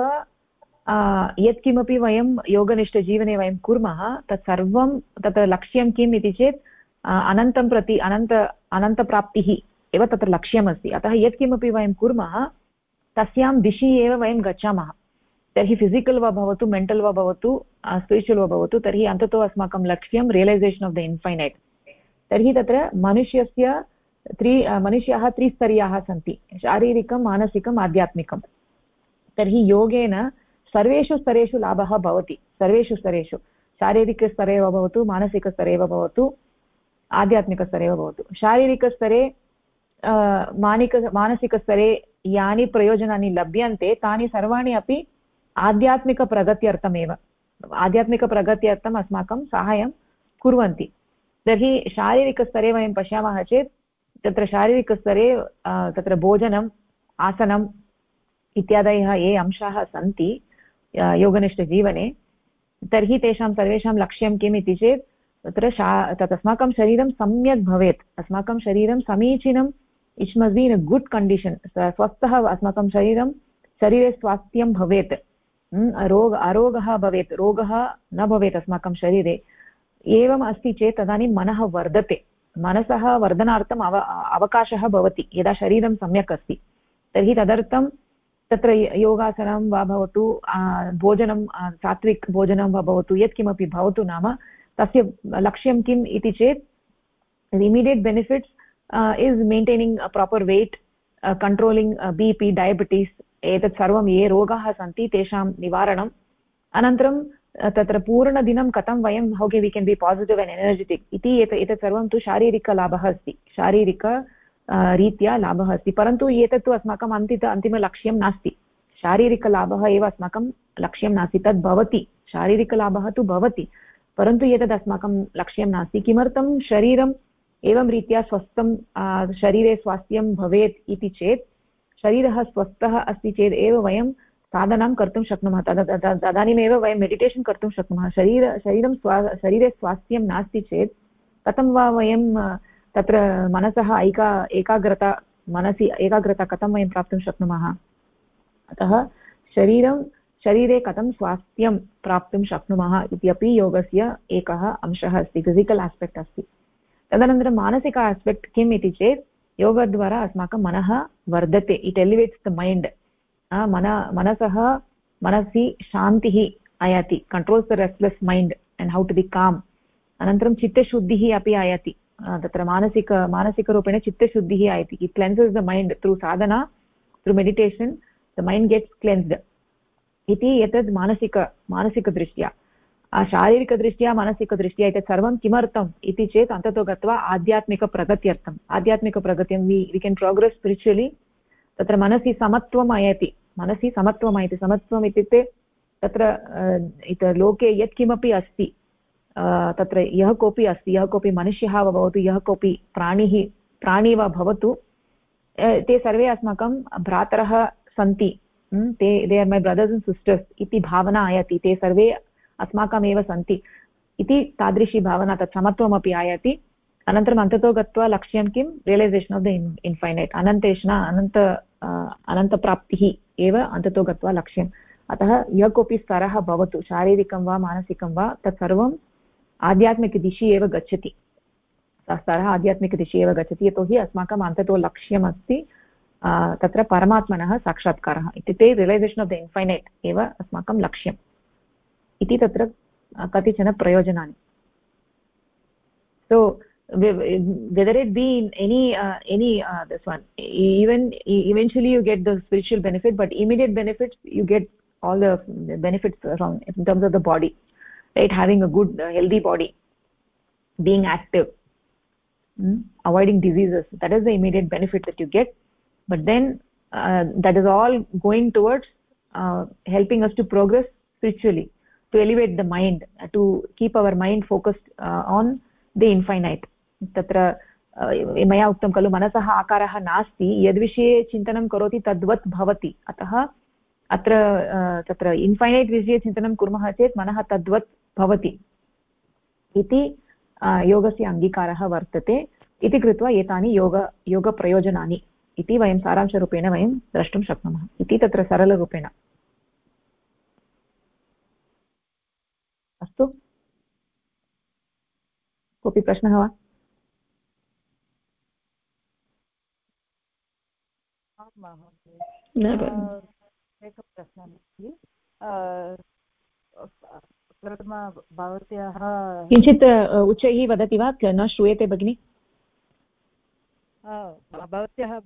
यत्किमपि वयं योगनिष्ठजीवने वयं कुर्मः तत् सर्वं तत्र लक्ष्यं किम् इति चेत् अनन्तं प्रति, अनन्त, अनन्तप्राप्तिः एव तत्र लक्ष्यमस्ति. अतः यत्किमपि वयं कुर्मः, तस्यां दिशि एव वयं गच्छामः. तर्हि फिसिकल् वा भवतु मेण्टल् वा भवतु स्पिरिचुवल् वा भवतु, तर्हि अन्ततो अस्माकं लक्ष्यं रियलैसेशन् आफ् द इन्फैनैट् तर्हि तत्र मनुष्यस्य त्रि मनुष्याः त्रिस्तरीयाः सन्ति, शारीरिकं, मानसिकम् आध्यात्मिकं तर्हि योगेन सर्वेषु स्तरेषु लाभः भवति, सर्वेषु स्तरेषु. शारीरिकस्तरे वा भवतु, मानसिकस्तरे वा भवतु, आध्यात्मिकस्तरे वा भवतु. शारीरिकस्तरे मानिक, मानसिकस्तरे यानि प्रयोजनानि लभ्यन्ते, तानि सर्वाणि अपि आध्यात्मिकप्रगत्यर्थमेव आध्यात्मिकप्रगत्यर्थम् अस्माकं साहाय्यं कुर्वन्ति। तर्हि शारीरिकस्तरे वयं पश्यामः चेत् तत्र शारीरिकस्तरे तत्र भोजनम् आसनम् इत्यादयः ये अंशाः सन्ति योगनिष्ठजीवने, तर्हि तेषां सर्वेषां लक्ष्यं किम् इति चेत् तत्र शा, तत् अस्माकं शरीरं सम्यक् भवेत्। अस्माकं शरीरं समीचीनम् it must be in a good condition. स्वस्थः अस्माकं शरीरं, शरीरे स्वास्थ्यं भवेत्। रोग, अरोगः भवेत्, रोगः न भवेत् अस्माकं शरीरे। एवम् अस्ति चेत् तदानीं मनः वर्धते। मनसः वर्धनार्थम् अव, अवकाशः भवति, यदा शरीरं सम्यक् अस्ति। तर्हि तदर्थं तत्र योगासनं वा भवतु भोजनं सात्विक् भोजनं वा भवतु, यत्किमपि भवतु नाम, तस्य लक्ष्यं किम् इति चेत् immediate benefits is maintaining proper weight controlling B P diabetes एतत् सर्वं ये रोगाः सन्ति, तेषां निवारणम्। अनन्तरं तत्र पूर्णदिनं कथं वयं हौ के we can be positive and energetic इति एतत् सर्वं तु शारीरिकलाभः अस्ति। शारीरिक रीत्या लाभः अस्ति। परन्तु एतत् तु अस्माकम् अन्तित, अन्तिमलक्ष्यं नास्ति। शारीरिकलाभः एव अस्माकं लक्ष्यं नास्ति। तद् भवति। शारीरिकलाभः तु भवति। परन्तु एतद् अस्माकं लक्ष्यं नास्ति। किमर्थं? शरीरम् एवं रीत्या स्वस्थं शरीरे स्वास्थ्यं भवेत् इति चेत् शरीरः स्वस्थः अस्ति चेत् एव वयं साधनां कर्तुं शक्नुमः। तद तदानीमेव वयं मेडिटेशन् कर्तुं शक्नुमः। शरीर शरीरं स्वा शरीरे स्वास्थ्यं नास्ति चेत् कथं वा वयं तत्र मनसः ऐका एकाग्रता मनसि एकाग्रता कथं वयं प्राप्तुं शक्नुमः? अतः शरीरं शरीरे कथं स्वास्थ्यं प्राप्तुं शक्नुमः इत्यपि योगस्य एकः अंशः अस्ति। फिसिकल् आस्पेक्ट् अस्ति। तदनन्तरं मानसिक आस्पेक्ट् किम् इति चेत् योगद्वारा अस्माकं मनः वर्धते. इट् एलिवेट्स् द मैण्ड् मन, मनसः, मनसि शान्तिः आयाति. Controls the restless mind and how to be calm अनन्तरं चित्तशुद्धिः अपि आयाति. तत्र मानसिक, मानसिकरूपेण चित्तशुद्धिः Ayati. It cleanses the mind through sadhana through meditation the mind gets cleansed इति एतद् मानसिक, मानसिकदृष्ट्या. शारीरिकदृष्ट्या, मानसिकदृष्ट्या एतत् सर्वं किमर्थम् इति चेत् अन्ततो गत्वा आध्यात्मिकप्रगत्यर्थम्. आध्यात्मिकप्रगतिं वि वि केन् प्रोग्रेस् स्पिरिचुवलि तत्र मनसि समत्वम् आयाति मनसि समत्वम् आयति समत्वम् इत्युक्ते तत्र लोके यत्किमपि अस्ति तत्र यः कोऽपि अस्ति, यः कोऽपि मनुष्यः वा भवतु, यः कोऽपि प्राणिः, प्राणी वा भवतु ते सर्वे अस्माकं भ्रातरः सन्ति ते they are my brothers and sisters इति भावना आयाति, ते सर्वे अस्माकमेव सन्ति इति तादृशी भावना तत् समत्वमपि आयाति। अनन्तरम् अन्ततो गत्वा लक्ष्यं किं? Realisation of the in infinite अनन्तेषण, अनन्त अनन्तप्राप्तिः एव अन्ततो गत्वा लक्ष्यम्। अतः यः कोऽपि स्तरः भवतु, शारीरिकं वा मानसिकं वा तत्सर्वं आध्यात्मिकदिशि एव गच्छति। स्तरः आध्यात्मिकदिशि एव गच्छति, यतोहि अस्माकम् अन्ततो लक्ष्यमस्ति तत्र परमात्मनः साक्षात्कारः इत्युक्ते रियलैसेशन् आफ् द इन्फैनैट् एव अस्माकं लक्ष्यम्। इति तत्र कतिचन प्रयोजनानि सो whether it be in any uh, any uh, this one even eventually you get the spiritual benefit but immediate benefits you get all the benefits from in terms of the body right having a good uh, healthy body being active mm? avoiding diseases that is the immediate benefit that you get but then uh, that is all going towards uh, helping us to progress spiritually To elevate the mind uh, to keep our mind focused uh, on the infinite. तत्र मया उक्तं खलु मनसः आकारः नास्ति यद्विषये चिन्तनं करोति तद्वत् भवति। अतः अत्र तत्र इन्फैनैट् विषये चिन्तनं कुर्मः चेत् मनः तद्वत् भवति इति योगस्य अङ्गीकारः वर्तते। इति कृत्वा एतानि योग योगप्रयोजनानि इति वयं सारांशरूपेण वयं द्रष्टुं शक्नुमः। इति तत्र सरलरूपेण। अस्तु। कोऽपि प्रश्नः वा? एकः प्रश्नः अस्ति। प्रथम भवत्याः किञ्चित् उच्चैः वदति वा? न श्रूयते भगिनि। भवत्याः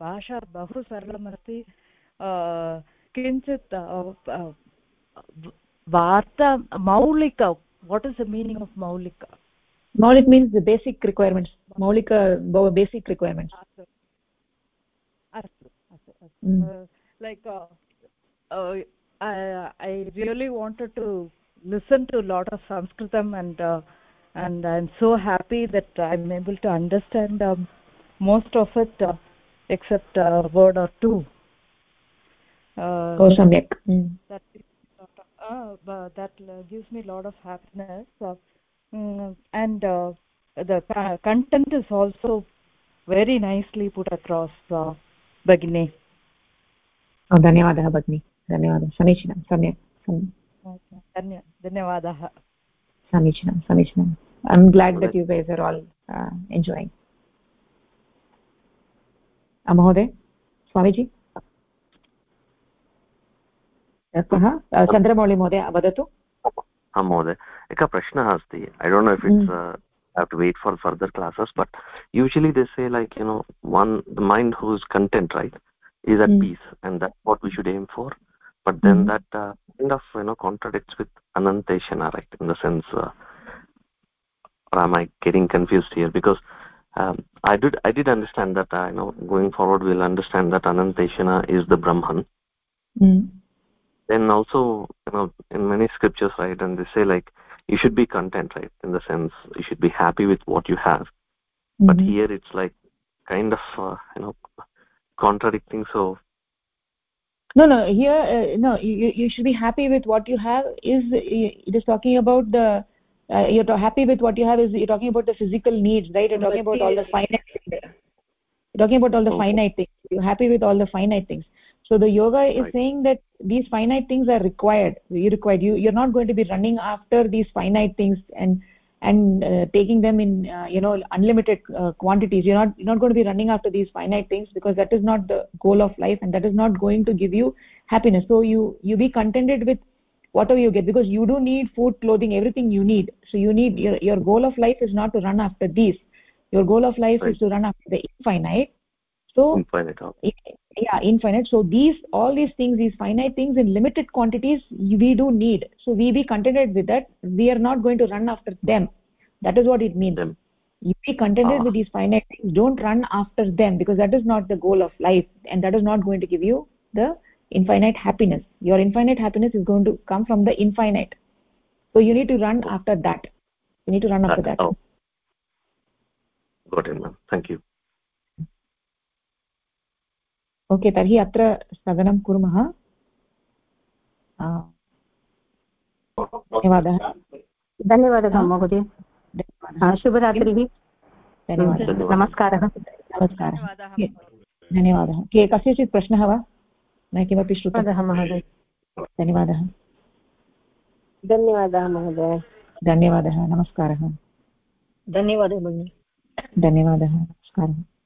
भाषा बहु सरलमस्ति। किञ्चित् varta maulika what is the meaning of maulika? Maulik means the basic requirements. Maulika basic requirements. Mm. Uh, like uh, uh, I, I really wanted to listen to a lot of sanskritam and uh, and i'm so happy that i'm able to understand um, most of it uh, except a word or two. Uh, that uh, gives me a lot of happiness uh, mm, and uh, the content is also very nicely put across uh, भगिनी धन्यवादः भगिनी धन्यवादः समीचीनं सम्यक् धन्यवादः समीचीनं समीचीनम् I am glad that you guys are all uh, enjoying महोदय स्वामीजी कः चन्द्रमौळि वदतु आं महोदय एकः प्रश्नः अस्ति I don't know if it's have to wait for further classes but usually they say like you know one the mind who's content right is at mm. peace and that's what we should aim for but then mm. that uh, kind of you know contradicts with ananteshana right in the sense uh, or am i getting confused here because um, i did i did understand that uh, you know going forward we'll understand that ananteshana is the brahman mm then also you know in many scriptures right and they say like you should be content right in the sense you should be happy with what you have. Mm-hmm. but here it's like kind of uh, you know contradicting so. No no here uh, no you, you should be happy with what you have is it is talking about the uh, you're happy with what you have is you're talking about the physical needs right? You're talking about all the finite things. You're talking about all the okay. finite things. You're happy with all the finite things so the yoga is right. saying that these finite things are required. You required. You you're not going to be running after these finite things and and uh, taking them in uh, you know unlimited uh, quantities. You're not you're not going to be running after these finite things because that is not the goal of life and that is not going to give you happiness. So you you be contented with whatever you get because you do need food clothing everything you need. So you need your your goal of life is not to run after these. Your goal of life right. is to run after the infinite. So infinite yeah infinite so these all these things these finite things in limited quantities we do need. So we be contented with that. We are not going to run after them. That is what it means. Them. you be contented ah. with these finite things. Don't run after them because that is not the goal of life and that is not going to give you the infinite happiness. Your infinite happiness is going to come from the infinite. So you need to run after that. You need to run after that. Oh. got it ma'am. Thank you okay तर्हि अत्र स्थगनं कुर्मः। धन्यवादः। धन्यवादः महोदय। शुभरात्रिः। धन्यवादः। नमस्कारः। नमस्कारः। धन्यवादः। के कस्यचित् प्रश्नः वा? न किमपि श्रुतः। महोदय। धन्यवादः। धन्यवादः महोदय। धन्यवादः। नमस्कारः। धन्यवादः भगिनि धन्यवादः। नमस्कारः।